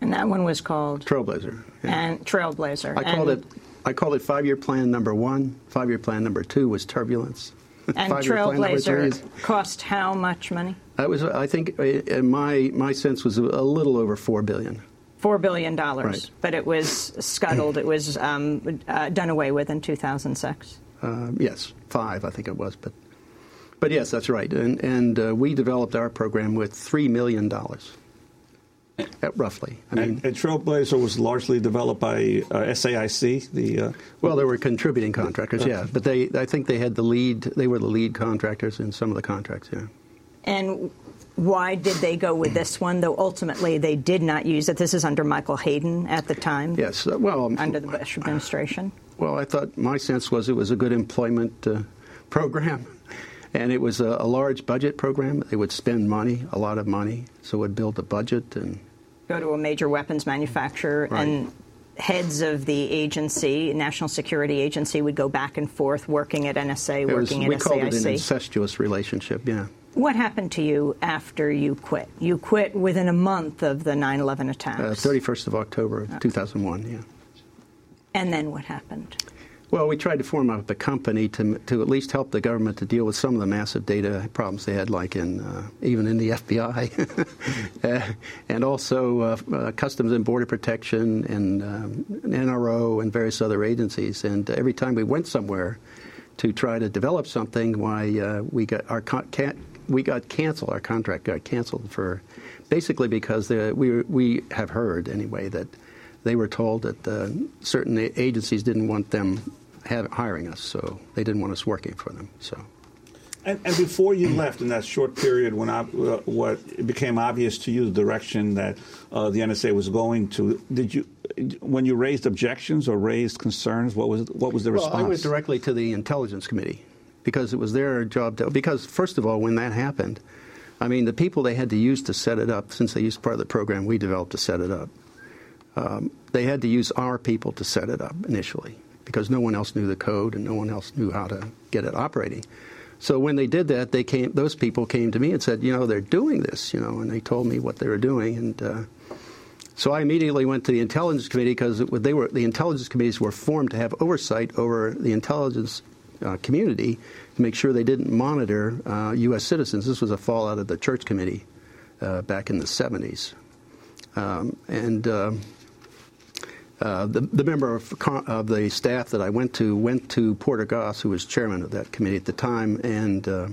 And that one was called Trailblazer. Yeah. And Trailblazer. I called it. I called it five-year plan number one. Five-year plan number two was turbulence. And Trailblazer cost how much money? That was, I think, uh, my my sense was a little over four billion four billion dollars, right. but it was scuttled. it was um, uh, done away with in 2006. Uh, yes, five, I think it was, but but yes, that's right. And and uh, we developed our program with three million dollars. At roughly, I mean, and, and, Trailblazer was largely developed by uh, SAIC. The uh, well, there were contributing contractors, yeah, but they, I think they had the lead. They were the lead contractors in some of the contracts, yeah. And why did they go with this one, though ultimately they did not use it? This is under Michael Hayden at the time. Yes, uh, well, um, under the Bush administration. Well, I thought my sense was it was a good employment uh, program, and it was a, a, large budget program. They would spend money, a lot of money, so it would build a budget and go to a major weapons manufacturer right. and. Heads of the agency, National Security Agency, would go back and forth working at NSA, it working was, at we SAIC. called it an incestuous relationship, yeah. What happened to you after you quit? You quit within a month of the 9 11 attacks. Uh, 31st of October of 2001, yeah. And then what happened? Well, we tried to form up a company to, to at least help the government to deal with some of the massive data problems they had, like in uh, even in the FBI, uh, and also uh, uh, Customs and Border Protection and um, NRO and various other agencies. And every time we went somewhere to try to develop something, why uh, we got our can- we got canceled. Our contract got canceled for basically because the, we we have heard anyway that they were told that uh, certain agencies didn't want them have, hiring us, so they didn't want us working for them. So. And, and, before you left in that short period, when I, uh, what it became obvious to you the direction that uh, the NSA was going to, did you, when you raised objections or raised concerns, what was what was the response? well, response? I went directly to the intelligence committee because it was their job to. Because first of all, when that happened, I mean, the people they had to use to set it up, since they used part of the program we developed to set it up, um, they had to use our people to set it up initially because no one else knew the code and no one else knew how to get it operating. So when they did that, they came. Those people came to me and said, you know, they're doing this, you know, and they told me what they were doing, and uh, so I immediately went to the intelligence committee because they were the intelligence committees were formed to have oversight over the intelligence uh, community to make sure they didn't monitor uh, U.S. citizens. This was a fallout of the church committee uh, back in the 70s, um, and. Um, uh, the, the, member of, of, the staff that I went to went to Porter Goss, who was chairman of that committee at the time, and uh,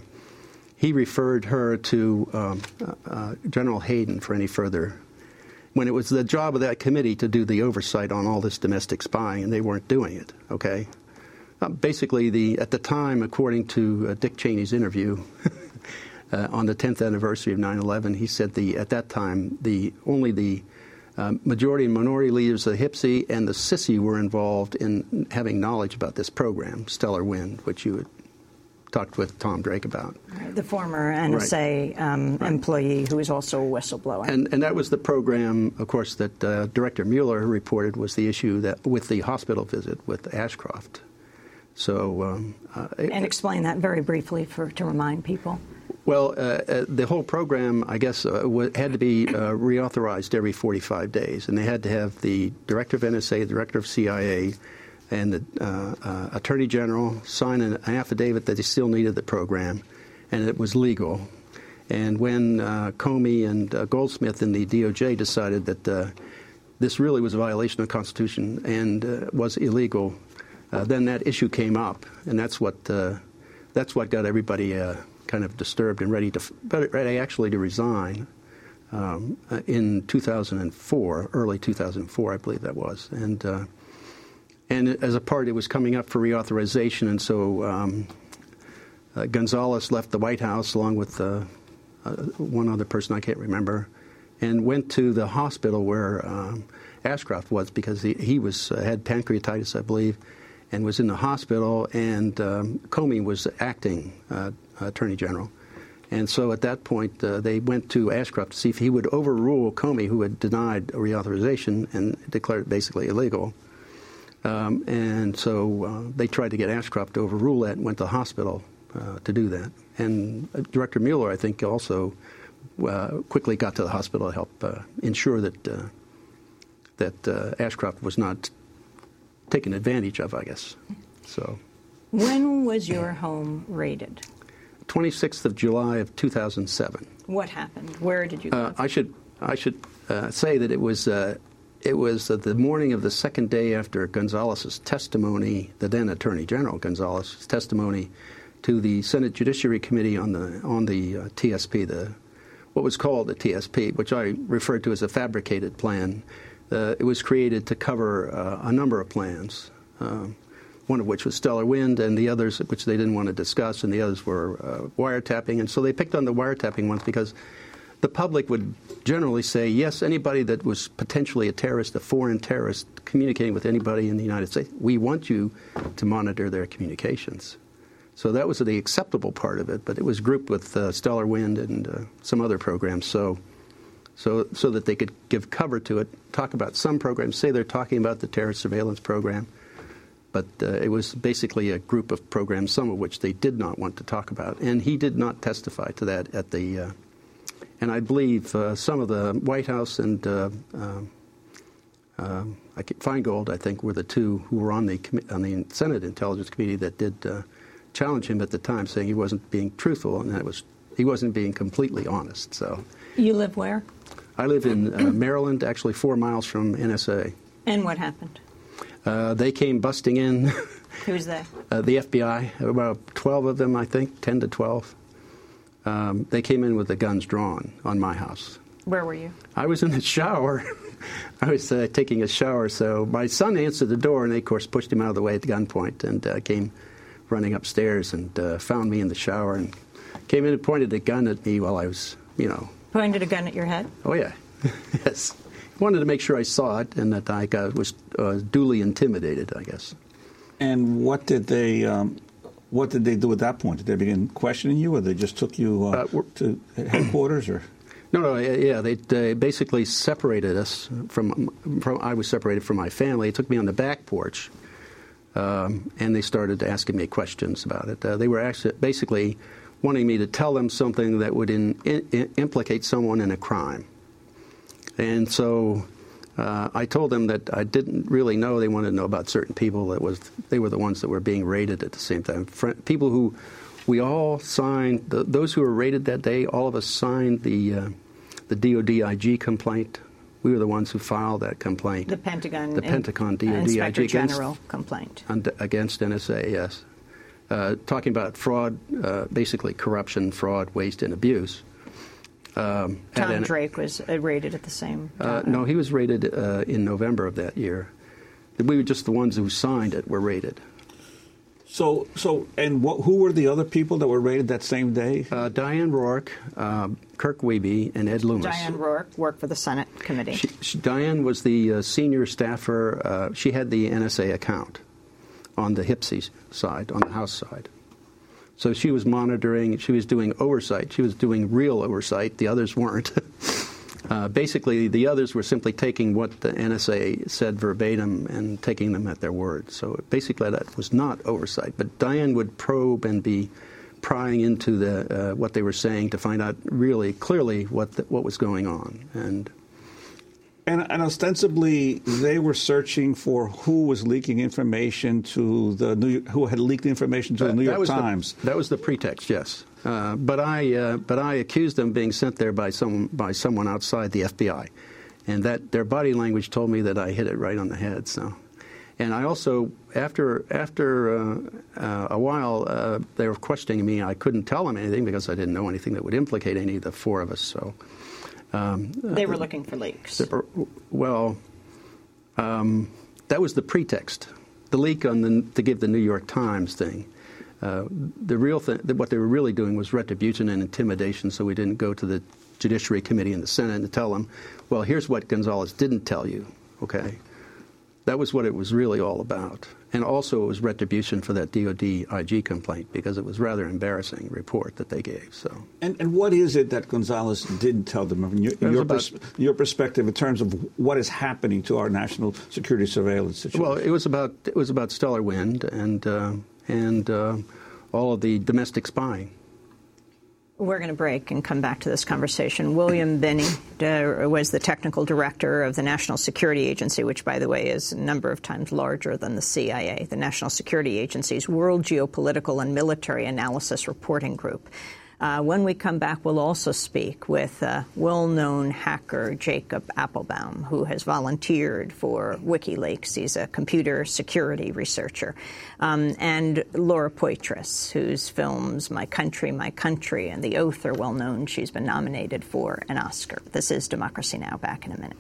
he referred her to um, uh, General Hayden for any further. When it was the job of that committee to do the oversight on all this domestic spying, and they weren't doing it. Okay, uh, basically, the at the time, according to uh, Dick Cheney's interview. on the 10th anniversary of 9/11, he said the at that time the only the um, majority and minority leaders of the HPSCI and the SSCI were involved in having knowledge about this program, Stellar Wind, which you had talked with Tom Drake about. The former NSA right. Um, right. employee who is also a whistleblower. And, and that was the program, of course, that uh, Director Mueller reported was the issue that with the hospital visit with Ashcroft. So, um, uh, and explain that very briefly for to remind people. Well, uh, uh, the whole program, I guess, uh, w- had to be uh, reauthorized every 45 days, and they had to have the director of NSA, the director of CIA, and the uh, uh, attorney general sign an affidavit that they still needed the program, and it was legal. And when Comey and Goldsmith in the DOJ decided that this really was a violation of the Constitution and was illegal, then that issue came up, and that's what that's what got everybody kind of disturbed and ready to, ready actually to resign um, uh, in 2004, early 2004, I believe that was. And, uh, and as a part, it was coming up for reauthorization, and so um, uh, Gonzales left the White House along with uh, uh one other person I can't remember, and went to the hospital where um, Ashcroft was because he, he was uh, had pancreatitis, I believe, and was in the hospital, and um, Comey was acting uh, Attorney General. And so at that point, uh, they went to Ashcroft to see if he would overrule Comey, who had denied reauthorization and declared it basically illegal. Um, and so uh, they tried to get Ashcroft to overrule that and went to the hospital uh, to do that. And uh, Director Mueller, I think, also uh, quickly got to the hospital to help uh, ensure that that Ashcroft was not taken advantage of, I guess. So. When was your home raided? 26th of July of 2007. What happened? Where did you uh, I should I should uh, say that it was uh, it was the morning of the second day after Gonzales's testimony, the then Attorney General Gonzales's testimony to the Senate Judiciary Committee on the on the uh, TSP, the what was called the TSP, which I referred to as a fabricated plan. Uh, it was created to cover uh, a number of plans. Um, one of which was Stellar Wind, and the others which they didn't want to discuss, and the others were uh, wiretapping. And so they picked on the wiretapping ones because the public would generally say, yes, anybody that was potentially a terrorist, a foreign terrorist, communicating with anybody in the United States, we want you to monitor their communications. So that was the acceptable part of it, but it was grouped with uh, Stellar Wind and uh, some other programs. So, so, so that they could give cover to it, talk about some programs, say they're talking about the terrorist surveillance program, but uh, it was basically a group of programs, some of which they did not want to talk about. And he did not testify to that at the. Uh, and I believe uh, some of the Whitehouse and uh, um, um, Feingold, I think, were the two who were on the on the Senate Intelligence Committee that did uh, challenge him at the time, saying he wasn't being truthful and that was he wasn't being completely honest. So. You live where? I live in uh, Maryland, actually four miles from NSA. And what happened? Uh, they came busting in. Who's they? Uh, the FBI, about 12 of them, I think, 10 to 12. Um, they came in with the guns drawn on my house. Where were you? I was in the shower. I was uh, taking a shower, so my son answered the door, and they, of course, pushed him out of the way at gunpoint and uh, came running upstairs and uh, found me in the shower and came in and pointed a gun at me while I was, you know. Pointed a gun at your head? Oh, yeah. yes wanted to make sure I saw it and that I was uh, duly intimidated, I guess. And what did they? Um, what did they do at that point? Did they begin questioning you, or they just took you uh, uh, to headquarters, or? No, no, yeah, they, they basically separated us from, from. I was separated from my family. They took me on the back porch, um, and they started asking me questions about it. Uh, they were actually basically wanting me to tell them something that would in, in, implicate someone in a crime. And so uh, I told them that I didn't really know. They wanted to know about certain people. That was they were the ones that were being raided at the same time. Fr- people who we all signed. The, those who were raided that day, all of us signed the uh, the DoD IG complaint. We were the ones who filed that complaint. The Pentagon. The Pentagon DoD Inspector General against, complaint. against NSA. Yes, uh, talking about fraud, uh, basically corruption, fraud, waste, and abuse. Um, Tom N- Drake was rated at the same uh, time. no, he was rated uh, in November of that year. We were just the ones who signed it were rated. So, so, and what, who were the other people that were rated that same day? Uh, Diane Roark, uh, Kirk Wiebe, and Ed Loomis. Diane Roark worked for the Senate committee. She, she, Diane was the uh, senior staffer. Uh, she had the NSA account on the HPSCI side, on the House side. So she was monitoring, she was doing oversight. She was doing real oversight. The others weren't. uh, basically, the others were simply taking what the NSA said verbatim and taking them at their word. So basically, that was not oversight. But Diane would probe and be prying into the, uh, what they were saying to find out really clearly what, the, what was going on. And And, and ostensibly, they were searching for who was leaking information to the New, who had leaked information to the New York Times. The, that was the pretext, yes. Uh, but I, uh, but I accused them of being sent there by some by someone outside the FBI, and that their body language told me that I hit it right on the head. So, and I also after after uh, uh, a while uh, they were questioning me. I couldn't tell them anything because I didn't know anything that would implicate any of the four of us. So. Um, they were looking for leaks. Well, um, that was the pretext. The leak on the to give the New York Times thing. Uh, the real thing, that what they were really doing was retribution and intimidation. So we didn't go to the Judiciary Committee in the Senate and tell them, "Well, here's what Gonzales didn't tell you." Okay, that was what it was really all about. And also, it was retribution for that DoD IG complaint because it was rather embarrassing report that they gave. So. And, and what is it that Gonzales didn't tell them? In your, in your, about- pers- your perspective, in terms of what is happening to our national security surveillance situation? Well, it was about it was about Stellar Wind and uh, and uh, all of the domestic spying. We're going to break and come back to this conversation. William Binney uh, was the technical director of the National Security Agency, which, by the way, is a number of times larger than the CIA, the National Security Agency's World Geopolitical and Military Analysis Reporting Group. Uh, when we come back, we'll also speak with uh, well-known hacker Jacob Appelbaum, who has volunteered for WikiLeaks. He's a computer security researcher. Um, and Laura Poitras, whose films My Country, My Country and The Oath are well known. She's been nominated for an Oscar. This is Democracy Now! Back in a minute.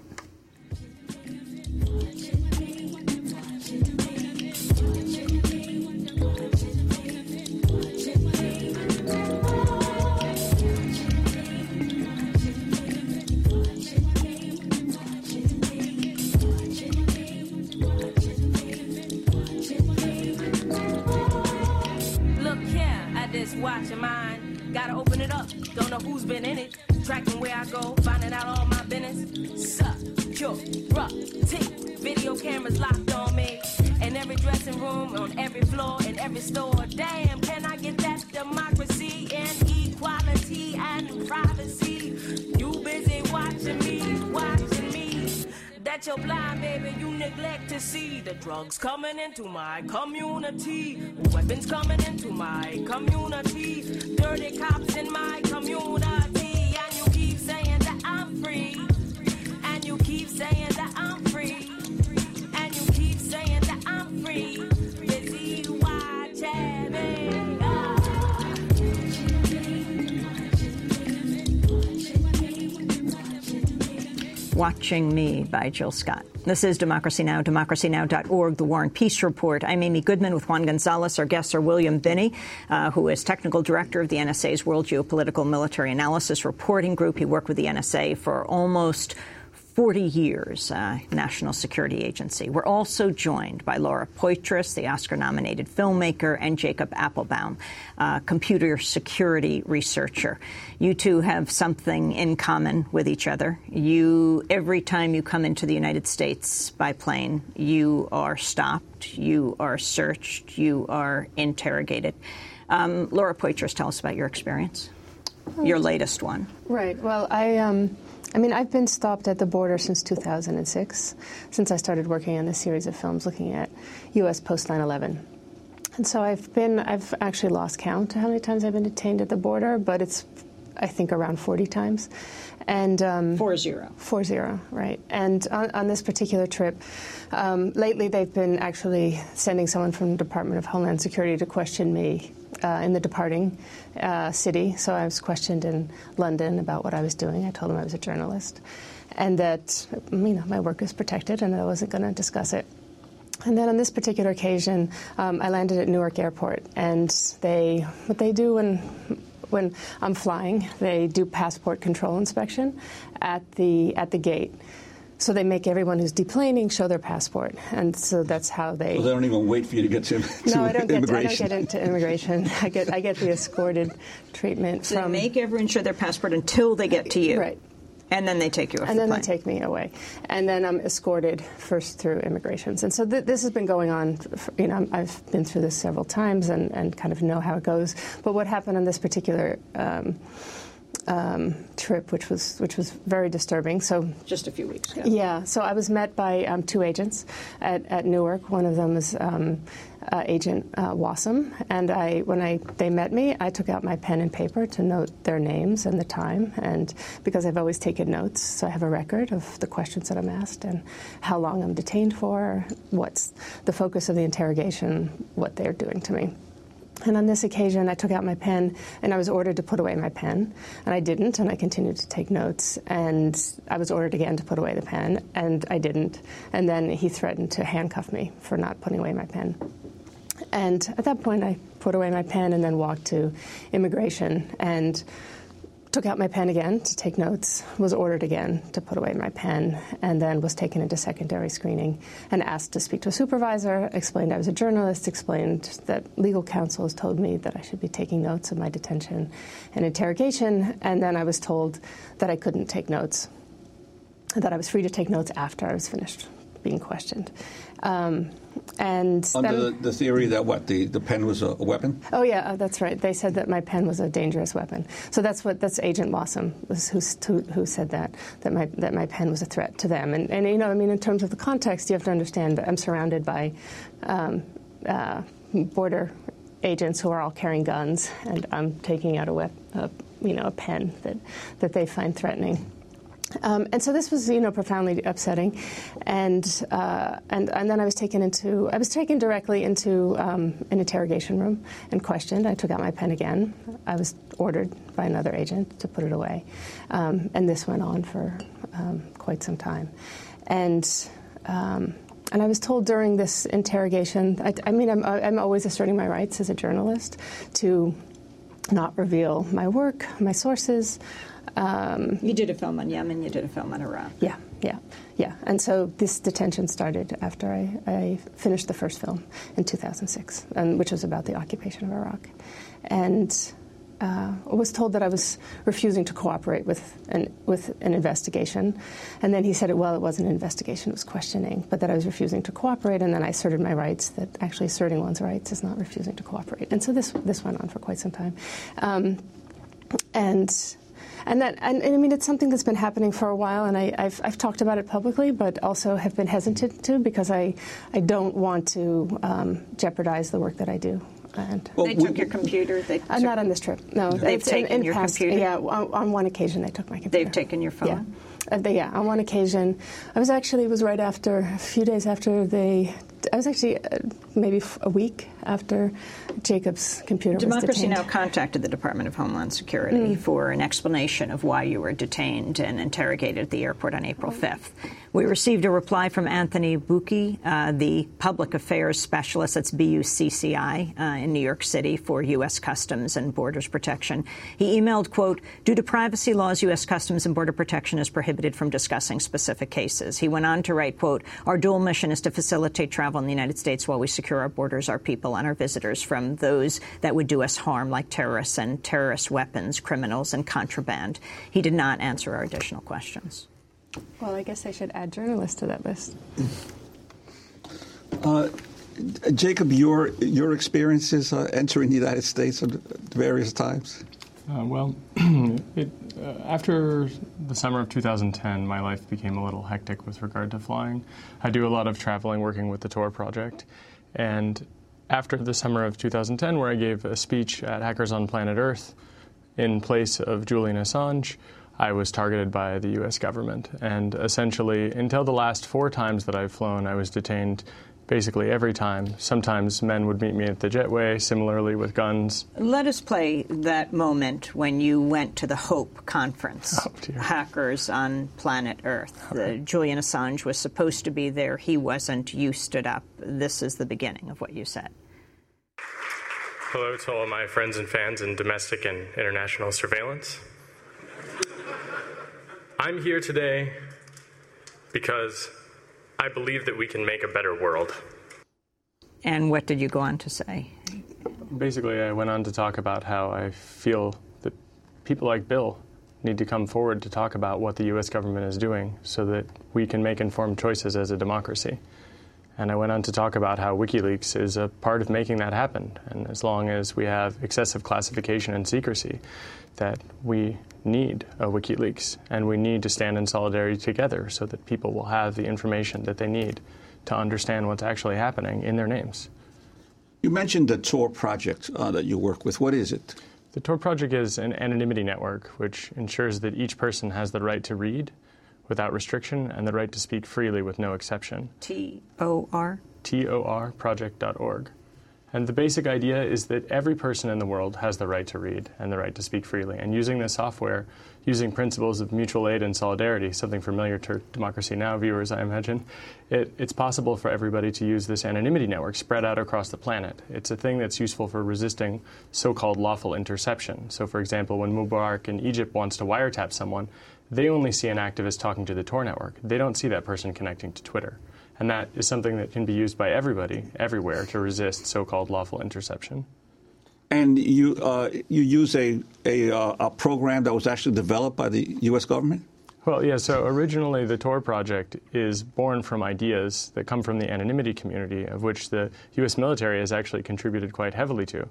Watch of mine. Gotta open it up. Don't know who's been in it. Tracking where I go, finding out all my business. Suck, cure, rough, tick. Video cameras locked on me. In every dressing room, on every floor, in every store. Damn, can I get that democracy and That you're blind, baby, you neglect to see. The drugs coming into my community, weapons coming into my community, dirty cops in my community, and you keep saying that I'm free, Watching Me by Jill Scott. This is Democracy Now!, democracynow.org, The War and Peace Report. I'm Amy Goodman with Juan Gonzalez. Our guests are William Binney, uh, who is technical director of the NSA's World Geopolitical Military Analysis Reporting Group. He worked with the NSA for almost 40 years, uh, National Security Agency. We're also joined by Laura Poitras, the Oscar-nominated filmmaker, and Jacob Appelbaum, uh, computer security researcher. You two have something in common with each other. You, every time you come into the United States by plane, you are stopped, you are searched, you are interrogated. Um, Laura Poitras, tell us about your experience, your latest one. Right. Well, I. Um I mean, I've been stopped at the border since 2006, since I started working on this series of films looking at U.S. post 9 11. And so I've been, I've actually lost count to how many times I've been detained at the border, but it's, I think, around 40 times. And um, four zero. Four zero, right. And on, on this particular trip, um, lately they've been actually sending someone from the Department of Homeland Security to question me uh, in the departing uh, city. So I was questioned in London about what I was doing. I told them I was a journalist and that you know my work is protected and I wasn't going to discuss it. And then on this particular occasion, um, I landed at Newark Airport, and they what they do when when I'm flying, they do passport control inspection at the at the gate. So they make everyone who's deplaning show their passport, and so that's how they. Well, they don't even wait for you to get to, to no, I don't immigration. Get, I don't get into immigration. I get I get the escorted treatment so from. They make everyone show their passport until they get to you, right? And then they take you off and the then plane. they take me away, and then I'm escorted first through immigrations. And so th- this has been going on. For, you know, I've been through this several times and, and kind of know how it goes. But what happened on this particular um, um, trip, which was which was very disturbing. So just a few weeks ago. Yeah. So I was met by um, two agents at, at Newark. One of them was um, uh, Agent uh, Wassam, and I when I they met me, I took out my pen and paper to note their names and the time, and because I've always taken notes, so I have a record of the questions that I'm asked and how long I'm detained for, what's the focus of the interrogation, what they're doing to me. And on this occasion, I took out my pen and I was ordered to put away my pen. And I didn't, and I continued to take notes. And I was ordered again to put away the pen, and I didn't. And then he threatened to handcuff me for not putting away my pen. And at that point, I put away my pen and then walked to immigration and took out my pen again to take notes, was ordered again to put away my pen, and then was taken into secondary screening and asked to speak to a supervisor, explained I was a journalist, explained that legal counsel has told me that I should be taking notes of my detention and interrogation, and then I was told that I couldn't take notes, that I was free to take notes after I was finished being questioned. Um, and Under the, the theory that what the, the pen was a, a weapon. Oh yeah, uh, that's right. They said that my pen was a dangerous weapon. So that's what that's Agent Wassam was who, who, who said that that my that my pen was a threat to them. And and you know, I mean, in terms of the context, you have to understand that I'm surrounded by um, uh, border agents who are all carrying guns, and I'm taking out a, a you know a pen that that they find threatening. Um, and so this was, you know, profoundly upsetting, and uh, and and then I was taken into, I was taken directly into um, an interrogation room and questioned. I took out my pen again. I was ordered by another agent to put it away, um, and this went on for um, quite some time, and. Um, and I was told during this interrogation, I, I mean, I'm, I'm always asserting my rights as a journalist to not reveal my work, my sources. Um, you did a film on Yemen, you did a film on Iraq. Yeah, yeah, yeah. And so this detention started after I, I finished the first film in 2006, and, which was about the occupation of Iraq. And uh, I was told that I was refusing to cooperate with an, with an investigation. And then he said, well, it wasn't an investigation, it was questioning, but that I was refusing to cooperate. And then I asserted my rights, that actually asserting one's rights is not refusing to cooperate. And so this, this went on for quite some time. Um, and and that, and, and, I mean, it's something that's been happening for a while, and I, have I've talked about it publicly, but also have been hesitant to because I, I don't want to um, jeopardize the work that I do. And well, they took we, your computer. They uh, not on this trip. No, they've taken in, in your past, computer. Yeah, on, on, one occasion they took my computer. They've taken your phone. Yeah. Uh, they, yeah, on one occasion, I was actually it was right after a few days after they. I was actually uh, maybe a week after Jacob's computer Democracy was detained. Now! contacted the Department of Homeland Security Mm. for an explanation of why you were detained and interrogated at the airport on April 5th. We received a reply from Anthony Bucci, uh, the public affairs specialist, that's BUCCI, uh, in New York City for U.S. Customs and Borders Protection. He emailed, quote, due to privacy laws, U.S. Customs and Border Protection is prohibited from discussing specific cases. He went on to write, quote, our dual mission is to facilitate travel in the United States while we secure our borders, our people, and our visitors from those that would do us harm, like terrorists and terrorist weapons, criminals, and contraband. He did not answer our additional questions. Well, I guess I should add journalists to that list. Uh, Jacob, your your experiences uh, entering the United States at various times. Uh, well, it, uh, after the summer of 2010, my life became a little hectic with regard to flying. I do a lot of traveling working with the Tor Project. And after the summer of 2010, where I gave a speech at Hackers on Planet Earth in place of Julian Assange, I was targeted by the US government. And essentially, until the last four times that I've flown, I was detained basically every time. Sometimes men would meet me at the jetway, similarly with guns. Let us play that moment when you went to the HOPE conference, Oh, Hackers on Planet Earth. The, Julian Assange was supposed to be there. He wasn't. You stood up. This is the beginning of what you said. Hello to all my friends and fans in domestic and international surveillance. I'm here today because I believe that we can make a better world. And what did you go on to say? Basically, I went on to talk about how I feel that people like Bill need to come forward to talk about what the U.S. government is doing so that we can make informed choices as a democracy. And I went on to talk about how WikiLeaks is a part of making that happen. And as long as we have excessive classification and secrecy, that we need a WikiLeaks and we need to stand in solidarity together so that people will have the information that they need to understand what's actually happening in their names. You mentioned the Tor project uh, that you work with. What is it? The Tor project is an anonymity network which ensures that each person has the right to read without restriction and the right to speak freely with no exception. T O R? torproject.org. And the basic idea is that every person in the world has the right to read and the right to speak freely. And using this software, using principles of mutual aid and solidarity, something familiar to Democracy Now! viewers, I imagine, it, it's possible for everybody to use this anonymity network spread out across the planet. It's a thing that's useful for resisting so called lawful interception. So, for example, when Mubarak in Egypt wants to wiretap someone, they only see an activist talking to the Tor network. They don't see that person connecting to Twitter. And that is something that can be used by everybody, everywhere, to resist so called lawful interception. And you uh, you use a a, uh, a program that was actually developed by the U.S. government. Well, yeah, so originally the Tor project is born from ideas that come from the anonymity community, of which the U.S. military has actually contributed quite heavily to.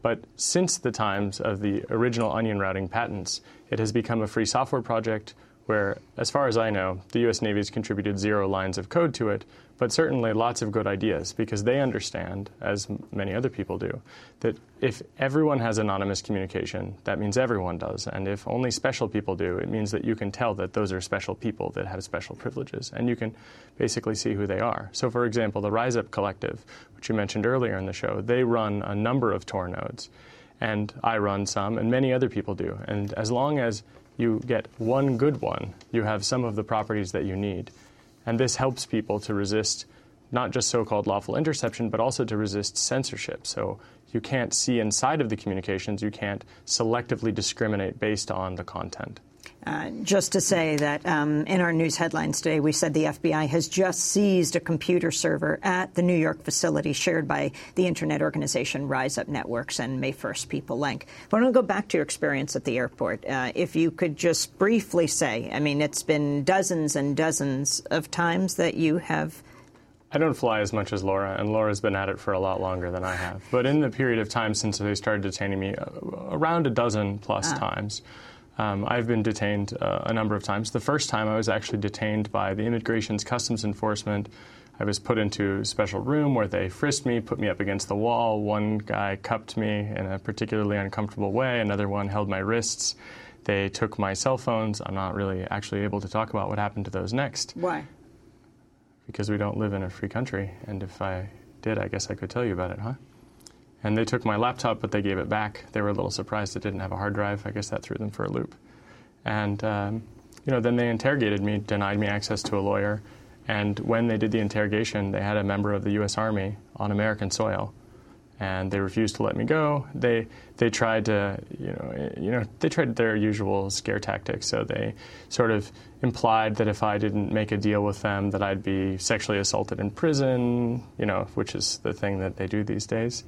But since the times of the original onion routing patents, it has become a free software project where, as far as I know, the U.S. Navy has contributed zero lines of code to it, but certainly lots of good ideas because they understand, as many other people do, that if everyone has anonymous communication, that means everyone does. And if only special people do, it means that you can tell that those are special people that have special privileges. And you can basically see who they are. So, for example, the Rise Up Collective, which you mentioned earlier in the show, they run a number of Tor nodes. And I run some, and many other people do. And as long as you get one good one, you have some of the properties that you need. And this helps people to resist not just so called lawful interception, but also to resist censorship. So you can't see inside of the communications, you can't selectively discriminate based on the content. Uh, just to say that um, in our news headlines today, we said the FBI has just seized a computer server at the New York facility shared by the internet organization Rise Up Networks and May First People Link. But I want to go back to your experience at the airport. Uh, if you could just briefly say, I mean, it's been dozens and dozens of times that you have I don't fly as much as Laura, and Laura's been at it for a lot longer than I have. But in the period of time since they started detaining me, uh, around a dozen plus Ah. times, um, I've been detained uh, a number of times. The first time I was actually detained by the Immigration's Customs Enforcement. I was put into a special room where they frisked me, put me up against the wall. One guy cupped me in a particularly uncomfortable way, another one held my wrists. They took my cell phones. I'm not really actually able to talk about what happened to those next Why? because we don't live in a free country. And if I did. I guess I could tell you about it, huh? And they took my laptop, but they gave it back. They were a little surprised it didn't have a hard drive. I guess that threw them for a loop. And um, you know, then they interrogated me, denied me access to a lawyer, and when they did the interrogation, they had a member of the U.S. Army on American soil, and they refused to let me go. They they tried to, you know, you know, they tried their usual scare tactics. So they sort of implied that if I didn't make a deal with them, that I'd be sexually assaulted in prison, you know, which is the thing that they do these days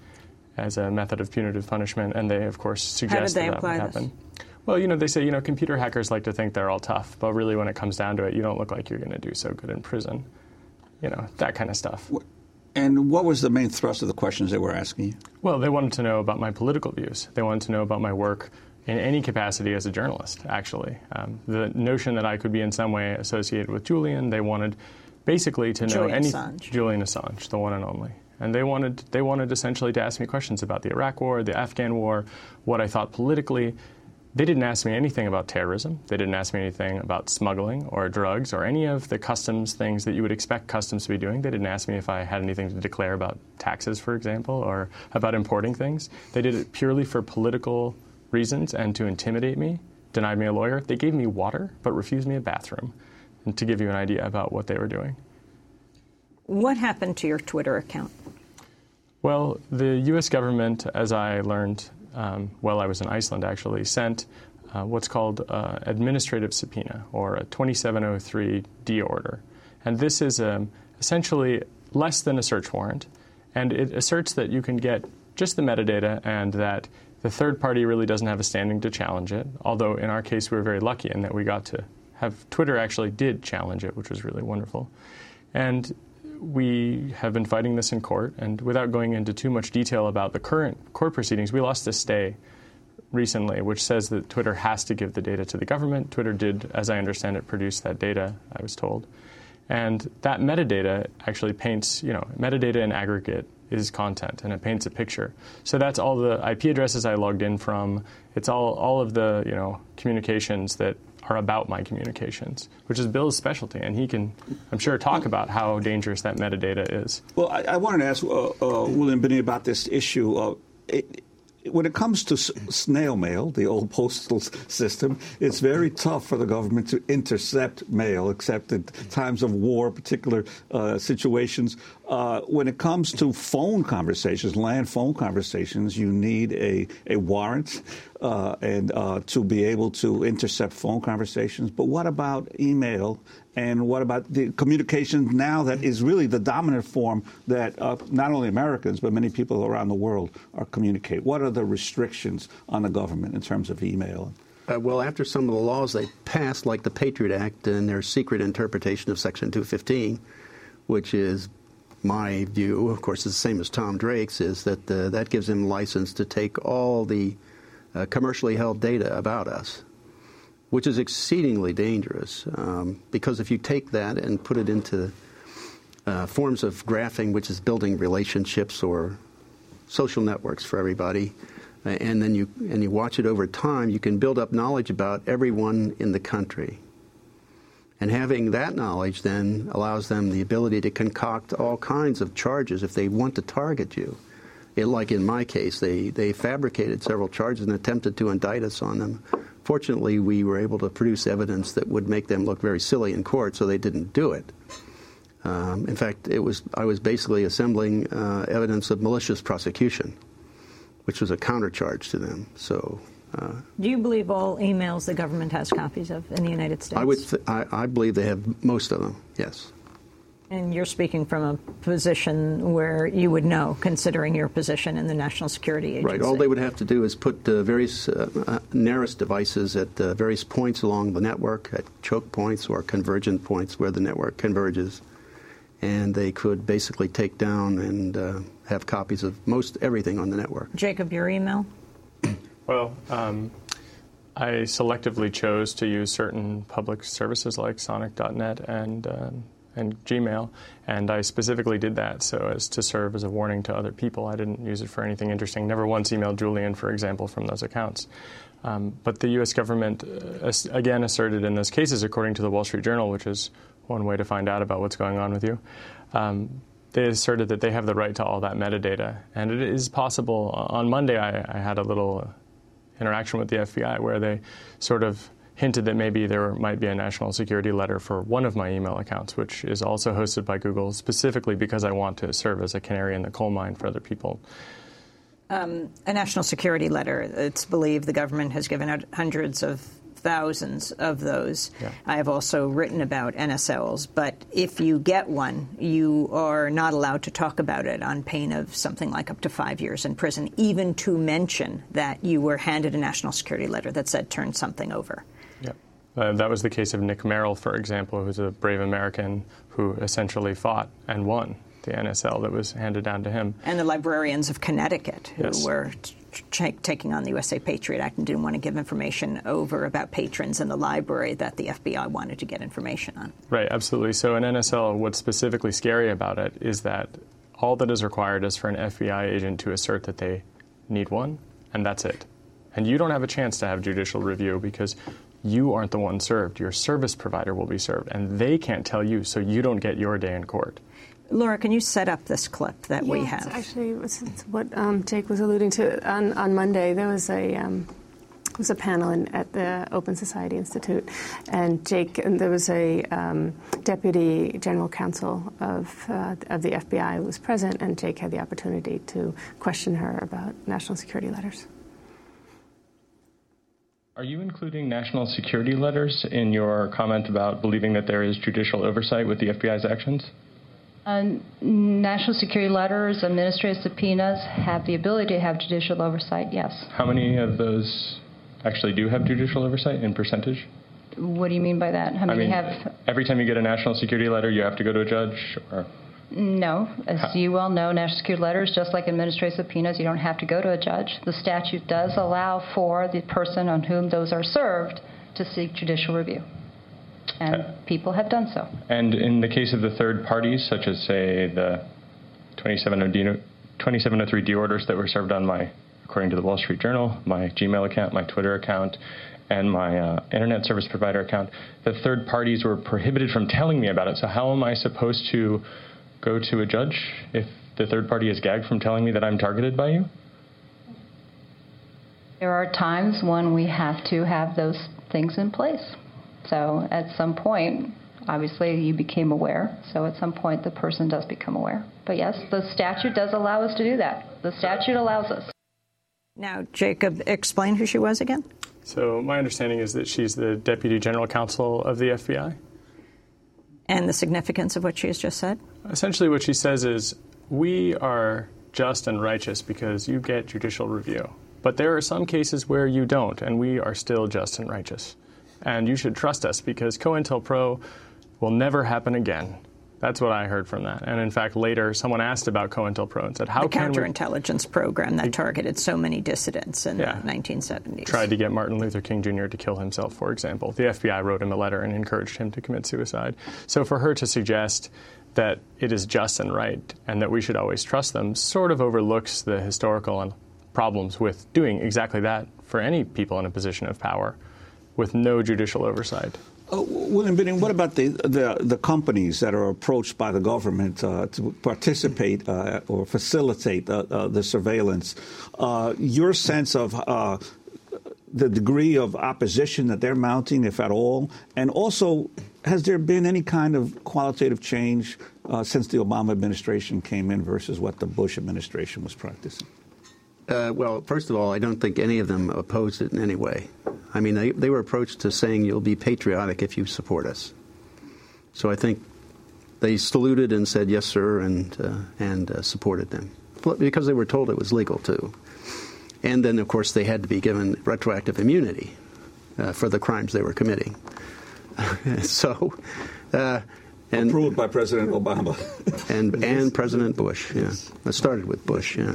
as a method of punitive punishment. And they, of course, suggest that, that apply would this? happen. Well, you know, they say, you know, computer hackers like to think they're all tough, but really when it comes down to it, you don't look like you're going to do so good in prison. You know, that kind of stuff. And what was the main thrust of the questions they were asking you? Well, they wanted to know about my political views. They wanted to know about my work in any capacity as a journalist, actually. Um, the notion that I could be in some way associated with Julian, they wanted basically to know Julian any Assange. Julian Assange, the one and only. And they wanted they wanted essentially to ask me questions about the Iraq War, the Afghan War, what I thought politically. They didn't ask me anything about terrorism. They didn't ask me anything about smuggling or drugs or any of the customs things that you would expect customs to be doing. They didn't ask me if I had anything to declare about taxes, for example, or about importing things. They did it purely for political reasons and to intimidate me, denied me a lawyer. They gave me water, but refused me a bathroom, and to give you an idea about what they were doing. What happened to your Twitter account? Well, the U.S. government, as I learned um, while I was in Iceland, actually sent uh, what's called uh, administrative subpoena or a 2703D order. And this is um, essentially less than a search warrant, and it asserts that you can get just the metadata and that the third party really doesn't have a standing to challenge it. Although in our case, we were very lucky in that we got to have Twitter actually did challenge it, which was really wonderful. And we have been fighting this in court, and without going into too much detail about the current court proceedings, we lost a stay recently, which says that Twitter has to give the data to the government. Twitter did, as I understand it, produce that data, I was told. And that metadata actually paints, you know, metadata in aggregate is content and it paints a picture. So that's all the IP addresses I logged in from. It's all, all of the, you know, communications that are about my communications, which is Bill's specialty. And he can, I'm sure, talk about how dangerous that metadata is. Well, I, I wanted to ask uh, uh, William Binney about this issue. Uh, it, when it comes to snail mail, the old postal system, it's very tough for the government to intercept mail, except in times of war, particular uh, situations. Uh, when it comes to phone conversations, land phone conversations, you need a, a warrant uh, and uh, to be able to intercept phone conversations. But what about email? And what about the communication now that is really the dominant form that uh, not only Americans but many people around the world are communicate? What are the restrictions on the government in terms of email? Uh, well, after some of the laws they passed, like the Patriot Act and their secret interpretation of Section 215, which is my view, of course, is the same as Tom Drake's, is that uh, that gives him license to take all the uh, commercially held data about us, which is exceedingly dangerous. Um, because if you take that and put it into uh, forms of graphing, which is building relationships or social networks for everybody, uh, and then you and you watch it over time, you can build up knowledge about everyone in the country. And having that knowledge then allows them the ability to concoct all kinds of charges if they want to target you. It, like in my case, they, they fabricated several charges and attempted to indict us on them. Fortunately, we were able to produce evidence that would make them look very silly in court, so they didn't do it. Um, in fact, it was I was basically assembling uh, evidence of malicious prosecution, which was a countercharge to them. So uh, Do you believe all emails the government has copies of in the United States? I would th- I, I believe they have most of them. Yes. And you're speaking from a position where you would know, considering your position in the National Security Agency. Right. All they would have to do is put uh, various uh, uh, Narus devices at uh, various points along the network, at choke points or convergent points where the network converges, and they could basically take down and uh, have copies of most everything on the network. Jacob, your email? Well, um, I selectively chose to use certain public services like Sonic.net and um, and Gmail, and I specifically did that so as to serve as a warning to other people. I didn't use it for anything interesting. Never once emailed Julian, for example, from those accounts. Um, but the U.S. government uh, again asserted in those cases, according to the Wall Street Journal, which is one way to find out about what's going on with you. Um, they asserted that they have the right to all that metadata. And it is possible. On Monday, I, I had a little interaction with the FBI where they sort of hinted that maybe there might be a national security letter for one of my email accounts, which is also hosted by Google, specifically because I want to serve as a canary in the coal mine for other people. Um, a national security letter. It's believed the government has given out hundreds of thousands of those. Yeah. I have also written about NSLs, but if you get one, you are not allowed to talk about it on pain of something like up to five years in prison, even to mention that you were handed a national security letter that said turn something over. Uh, that was the case of Nick Merrill, for example, who's a brave American who essentially fought and won the NSL that was handed down to him. And the librarians of Connecticut who Yes. were t- taking on the USA Patriot Act and didn't want to give information over about patrons in the library that the FBI wanted to get information on. Right, absolutely. So in NSL, what's specifically scary about it is that all that is required is for an FBI agent to assert that they need one, and that's it. And you don't have a chance to have judicial review because you aren't the one served. Your service provider will be served, and they can't tell you, so you don't get your day in court. Laura, can you set up this clip that we Yeah, it's have? Actually, it's, it's what um, Jake was alluding to on, on Monday. There was a um, there was a panel in, at the Open Society Institute, and Jake and there was a um, deputy general counsel of uh, of the FBI who was present, and Jake had the opportunity to question her about national security letters. Are you including national security letters in your comment about believing that there is judicial oversight with the FBI's actions? Uh, national security letters, administrative subpoenas have the ability to have judicial oversight, yes. How many of those actually do have judicial oversight in percentage? What do you mean by that? How I many mean, have? every time you get a national security letter, you have to go to a judge, or No. As you well know, national security letters, just like administrative subpoenas, you don't have to go to a judge. The statute does allow for the person on whom those are served to seek judicial review. And people have done so. And in the case of the third parties, such as, say, the 2703D 2703D orders that were served on my, according to the Wall Street Journal, my Gmail account, my Twitter account, and my uh, internet service provider account, the third parties were prohibited from telling me about it. So, how am I supposed to go to a judge if the third party is gagged from telling me that I'm targeted by you? There are times when we have to have those things in place. So at some point, obviously you became aware. So at some point, the person does become aware. But yes, the statute does allow us to do that. The statute allows us. Now, Jacob, explain who she was again. So, my understanding is that she's the Deputy General Counsel of the FBI. And the significance of what she has just said? Essentially, what she says is we are just and righteous because you get judicial review. But there are some cases where you don't, and we are still just and righteous. And you should trust us because COINTELPRO will never happen again. That's what I heard from that. And in fact, later, someone asked about COINTELPRO and said, How the can we counterintelligence program that targeted so many dissidents in Yeah. the 1970s. tried to get Martin Luther King Jr. to kill himself, for example. The FBI wrote him a letter and encouraged him to commit suicide. So for her to suggest that it is just and right and that we should always trust them sort of overlooks the historical problems with doing exactly that for any people in a position of power with no judicial oversight. Uh, William Binney, what about the, the the companies that are approached by the government uh, to participate uh, or facilitate uh, uh, the surveillance? Your sense of the degree of opposition that they're mounting, if at all, and also, has there been any kind of qualitative change since the Obama administration came in versus what the Bush administration was practicing? Uh, well, first of all, I don't think any of them opposed it in any way. I mean, they, they were approached to saying you'll be patriotic if you support us. So I think they saluted and said yes, sir, and uh, and uh, supported them because they were told it was legal too. And then, of course, they had to be given retroactive immunity uh, for the crimes they were committing. so. Uh, and, Approved by President Obama. and and President Bush. Yeah, it started with Bush. Yeah.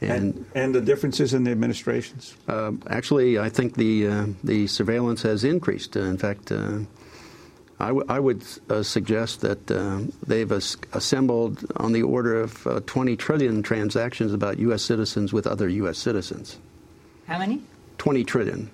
And, and the differences in the administrations? Uh, actually, I think the uh, the surveillance has increased. Uh, in fact, uh, I, w- I would uh, suggest that uh, they've as- assembled on the order of uh, 20 trillion transactions about U.S. citizens with other U.S. citizens. How many? 20 trillion.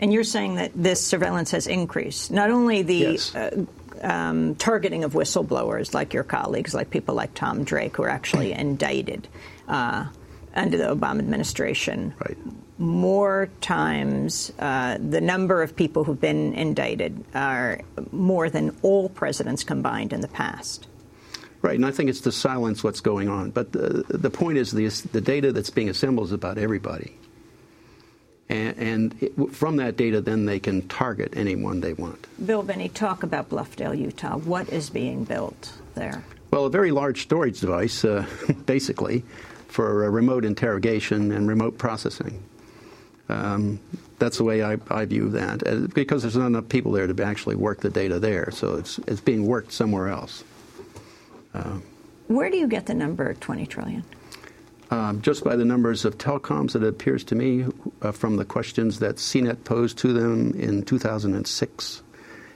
And you're saying that this surveillance has increased. Not only the Yes. uh, um, targeting of whistleblowers like your colleagues, like people like Tom Drake, who are actually indicted uh, under the Obama administration. Right. More times, uh, the number of people who've been indicted are more than all presidents combined in the past. Right, and I think it's to silence what's going on. But the, the point is the, the data that's being assembled is about everybody. And, and it, from that data, then they can target anyone they want. Bill Binney, talk about Bluffdale, Utah. What is being built there? Well, a very large storage device, uh, basically, for remote interrogation and remote processing. Um, that's the way I, I view that, uh, because there's not enough people there to actually work the data there, so it's, it's being worked somewhere else. Uh, Where do you get the number 20 trillion? um, just by the numbers of telecoms, it appears to me uh, from the questions that CNET posed to them in 2006,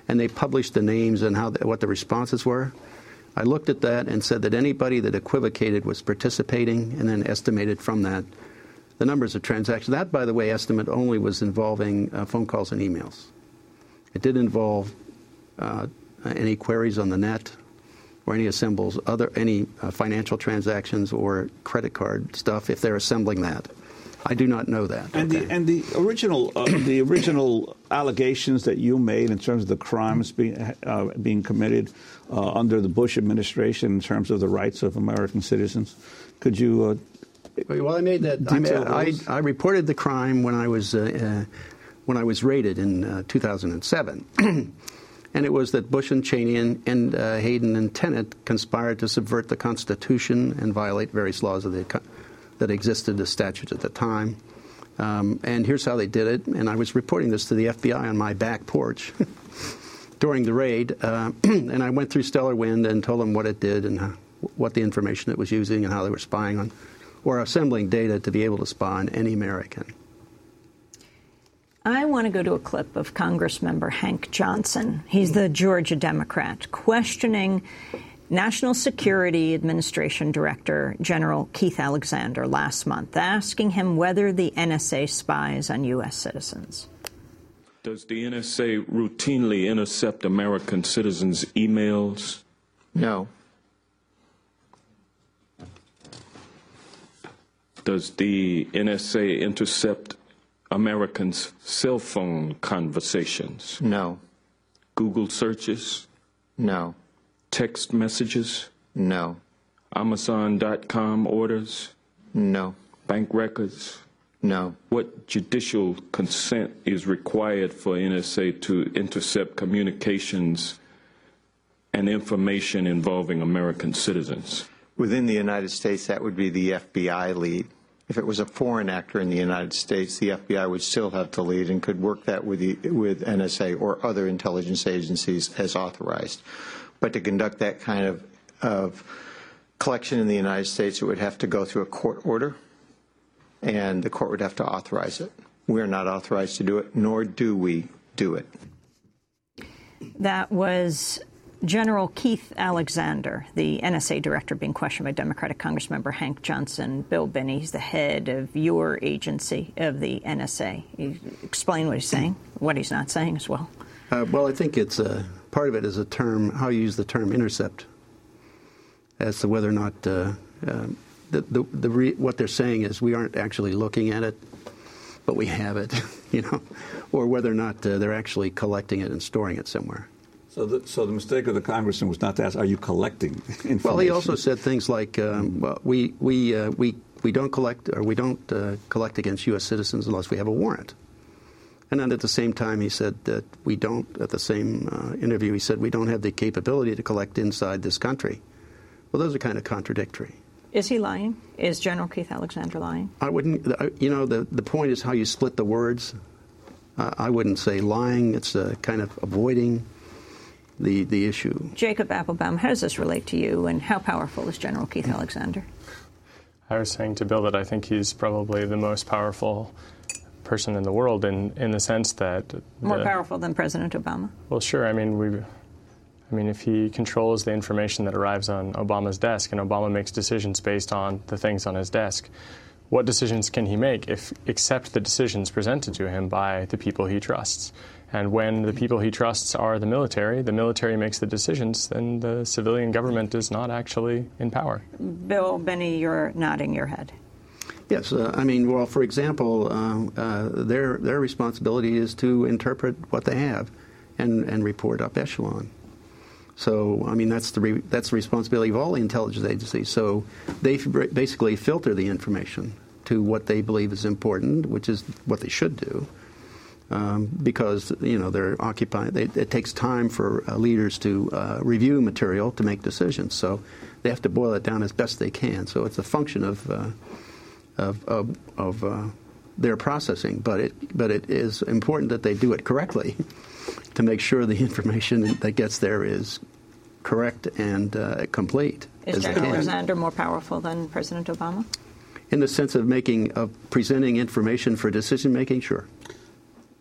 and they published the names and how the, what the responses were. I looked at that and said that anybody that equivocated was participating, and then estimated from that the numbers of transactions. That, by the way, estimate only was involving uh, phone calls and emails. It did involve uh, any queries on the net or any assembles other any uh, financial transactions or credit card stuff if they're assembling that. I do not know that. And the and the original uh, the original allegations that you made in terms of the crimes being uh, being committed uh, under the Bush administration in terms of the rights of American citizens, could you? uh, Well, I made that. I, I. I reported the crime when I was uh, uh, when I was raided in uh, 2007, and it was that Bush and Cheney and, and uh, Hayden and Tenet conspired to subvert the Constitution and violate various laws of the that existed, the statutes at the time. Um, and here's how they did it. And I was reporting this to the FBI on my back porch during the raid. Uh, and I went through Stellar Wind and told them what it did and how, what the information it was using and how they were spying on or assembling data to be able to spy on any American. I want to go to a clip of Congressmember Hank Johnson. He's the Georgia Democrat, questioning National Security Administration Director General Keith Alexander last month, asking him whether the NSA spies on U.S. citizens. Does the NSA routinely intercept American citizens' emails? No. Does the NSA intercept Americans' cell phone conversations? No. Google searches? No. Text messages? No. Amazon.com orders? No. Bank records? No. What judicial consent is required for NSA to intercept communications and information involving American citizens? Within the United States, that would be the FBI lead. If it was a foreign actor in the United States, the FBI would still have the lead and could work that with, the, with NSA or other intelligence agencies as authorized. But to conduct that kind of, of collection in the United States, it would have to go through a court order, and the court would have to authorize it. We're not authorized to do it, nor do we do it. That was General Keith Alexander, the NSA director, being questioned by Democratic Congressmember Hank Johnson. Bill Binney, he's the head of your agency of the NSA. You explain what he's saying, what he's not saying as well. Uh, well, I think it's a, part of it is a term, how you use the term intercept, as to whether or not uh, uh, the, the, the re, what they're saying is we aren't actually looking at it, but we have it, you know, or whether or not uh, they're actually collecting it and storing it somewhere. So the, so the mistake of the congressman was not to ask, are you collecting information? Well, he also said things like, um, well, we, we, uh, we, we don't collect or we don't uh, collect against U.S. citizens unless we have a warrant. And then at the same time, he said that we don't, at the same uh, interview, he said we don't have the capability to collect inside this country. Well, those are kind of contradictory. Is he lying? Is General Keith Alexander lying? I wouldn't, you know, the, the point is how you split the words. Uh, I wouldn't say lying, it's uh, kind of avoiding the, the issue. Jacob Appelbaum, how does this relate to you, and how powerful is General Keith Alexander? I was saying to Bill that I think he's probably the most powerful person in the world in, in the sense that More the- powerful than President Obama? Well, sure. I mean, we. I mean, if he controls the information that arrives on Obama's desk, and Obama makes decisions based on the things on his desk, what decisions can he make if accept the decisions presented to him by the people he trusts? And when the people he trusts are the military, the military makes the decisions, then the civilian government is not actually in power. Bill Binney, you're nodding your head. Yes, uh, I mean, well, for example, uh, uh, their their responsibility is to interpret what they have, and and report up echelon. So, I mean, that's the re- that's the responsibility of all the intelligence agencies. So, they f- basically filter the information to what they believe is important, which is what they should do, um, because you know they're occupying. They, it takes time for uh, leaders to uh, review material to make decisions. So, they have to boil it down as best they can. So, it's a function of uh, of, of, of uh, their processing, but it but it is important that they do it correctly to make sure the information that gets there is correct and uh, complete. Is as General. Alexander more powerful than President Obama? In the sense of making of presenting information for decision making, sure.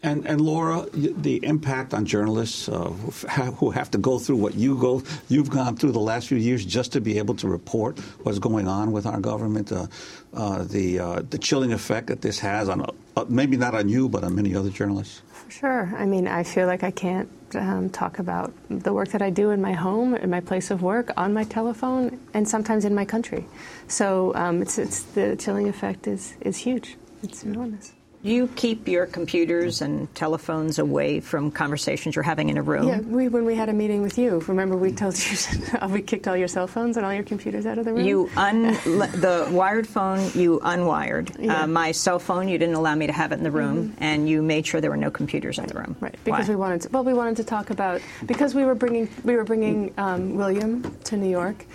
And, and Laura, the impact on journalists uh, who who have to go through what you go, you've gone through the last few years just to be able to report what's going on with our government, uh, uh, the uh, the chilling effect that this has on, uh, maybe not on you, but on many other journalists. Sure. I mean, I feel like I can't um, talk about the work that I do in my home, in my place of work, on my telephone, and sometimes in my country. So um, it's, it's the chilling effect is, is huge. It's enormous. You keep your computers and telephones away from conversations you're having in a room. Yeah, we, when we had a meeting with you, remember we told you we kicked all your cell phones and all your computers out of the room. You un the wired phone you unwired. Yeah. Uh, my cell phone you didn't allow me to have it in the room, and you made sure there were no computers in the room. Right, because Why? we wanted to. Well, we wanted to talk about because we were bringing we were bringing um, William to New York,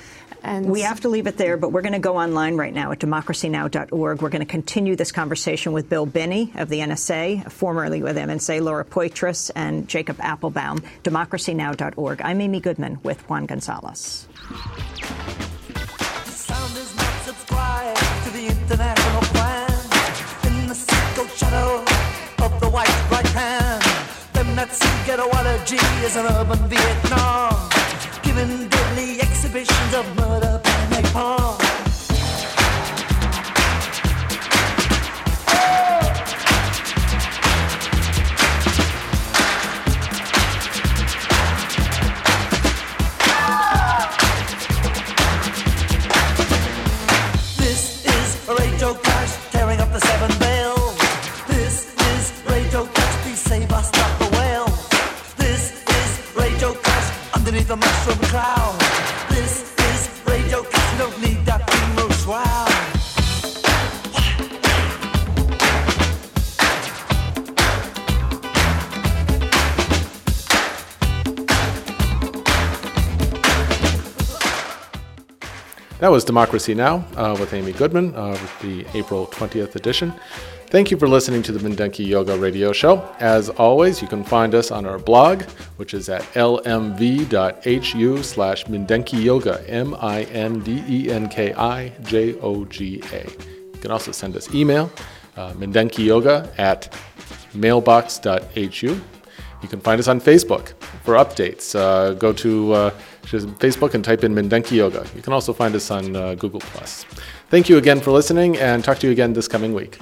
and We have to leave it there, but we're going to go online right now at democracynow.org. We're going to continue this conversation with Bill Binney of the NSA, formerly with MNSA, Laura Poitras, and Jacob Appelbaum. Democracynow.org. I'm Amy Goodman with Juan Gonzalez. Sound is not subscribed to the international plan. In the sicko shadow of the white right hand, them that see ghettoology is an urban Vietnam, giving deadly exhibitions of murder and napalm. This is Radio Clash That was Democracy Now! Uh, with Amy Goodman, uh, with the April 20th edition. Thank you for listening to the Mindenki Joga Radio Show. As always, you can find us on our blog, which is at lmv.hu slash Mindenki Joga, M I N D E N K I J O G A. You can also send us email, uh, Mindenki Joga at mailbox.hu. You can find us on Facebook for updates. Uh, go to uh, just Facebook and type in Mindenki Joga. You can also find us on uh, Google. Thank you again for listening and talk to you again this coming week.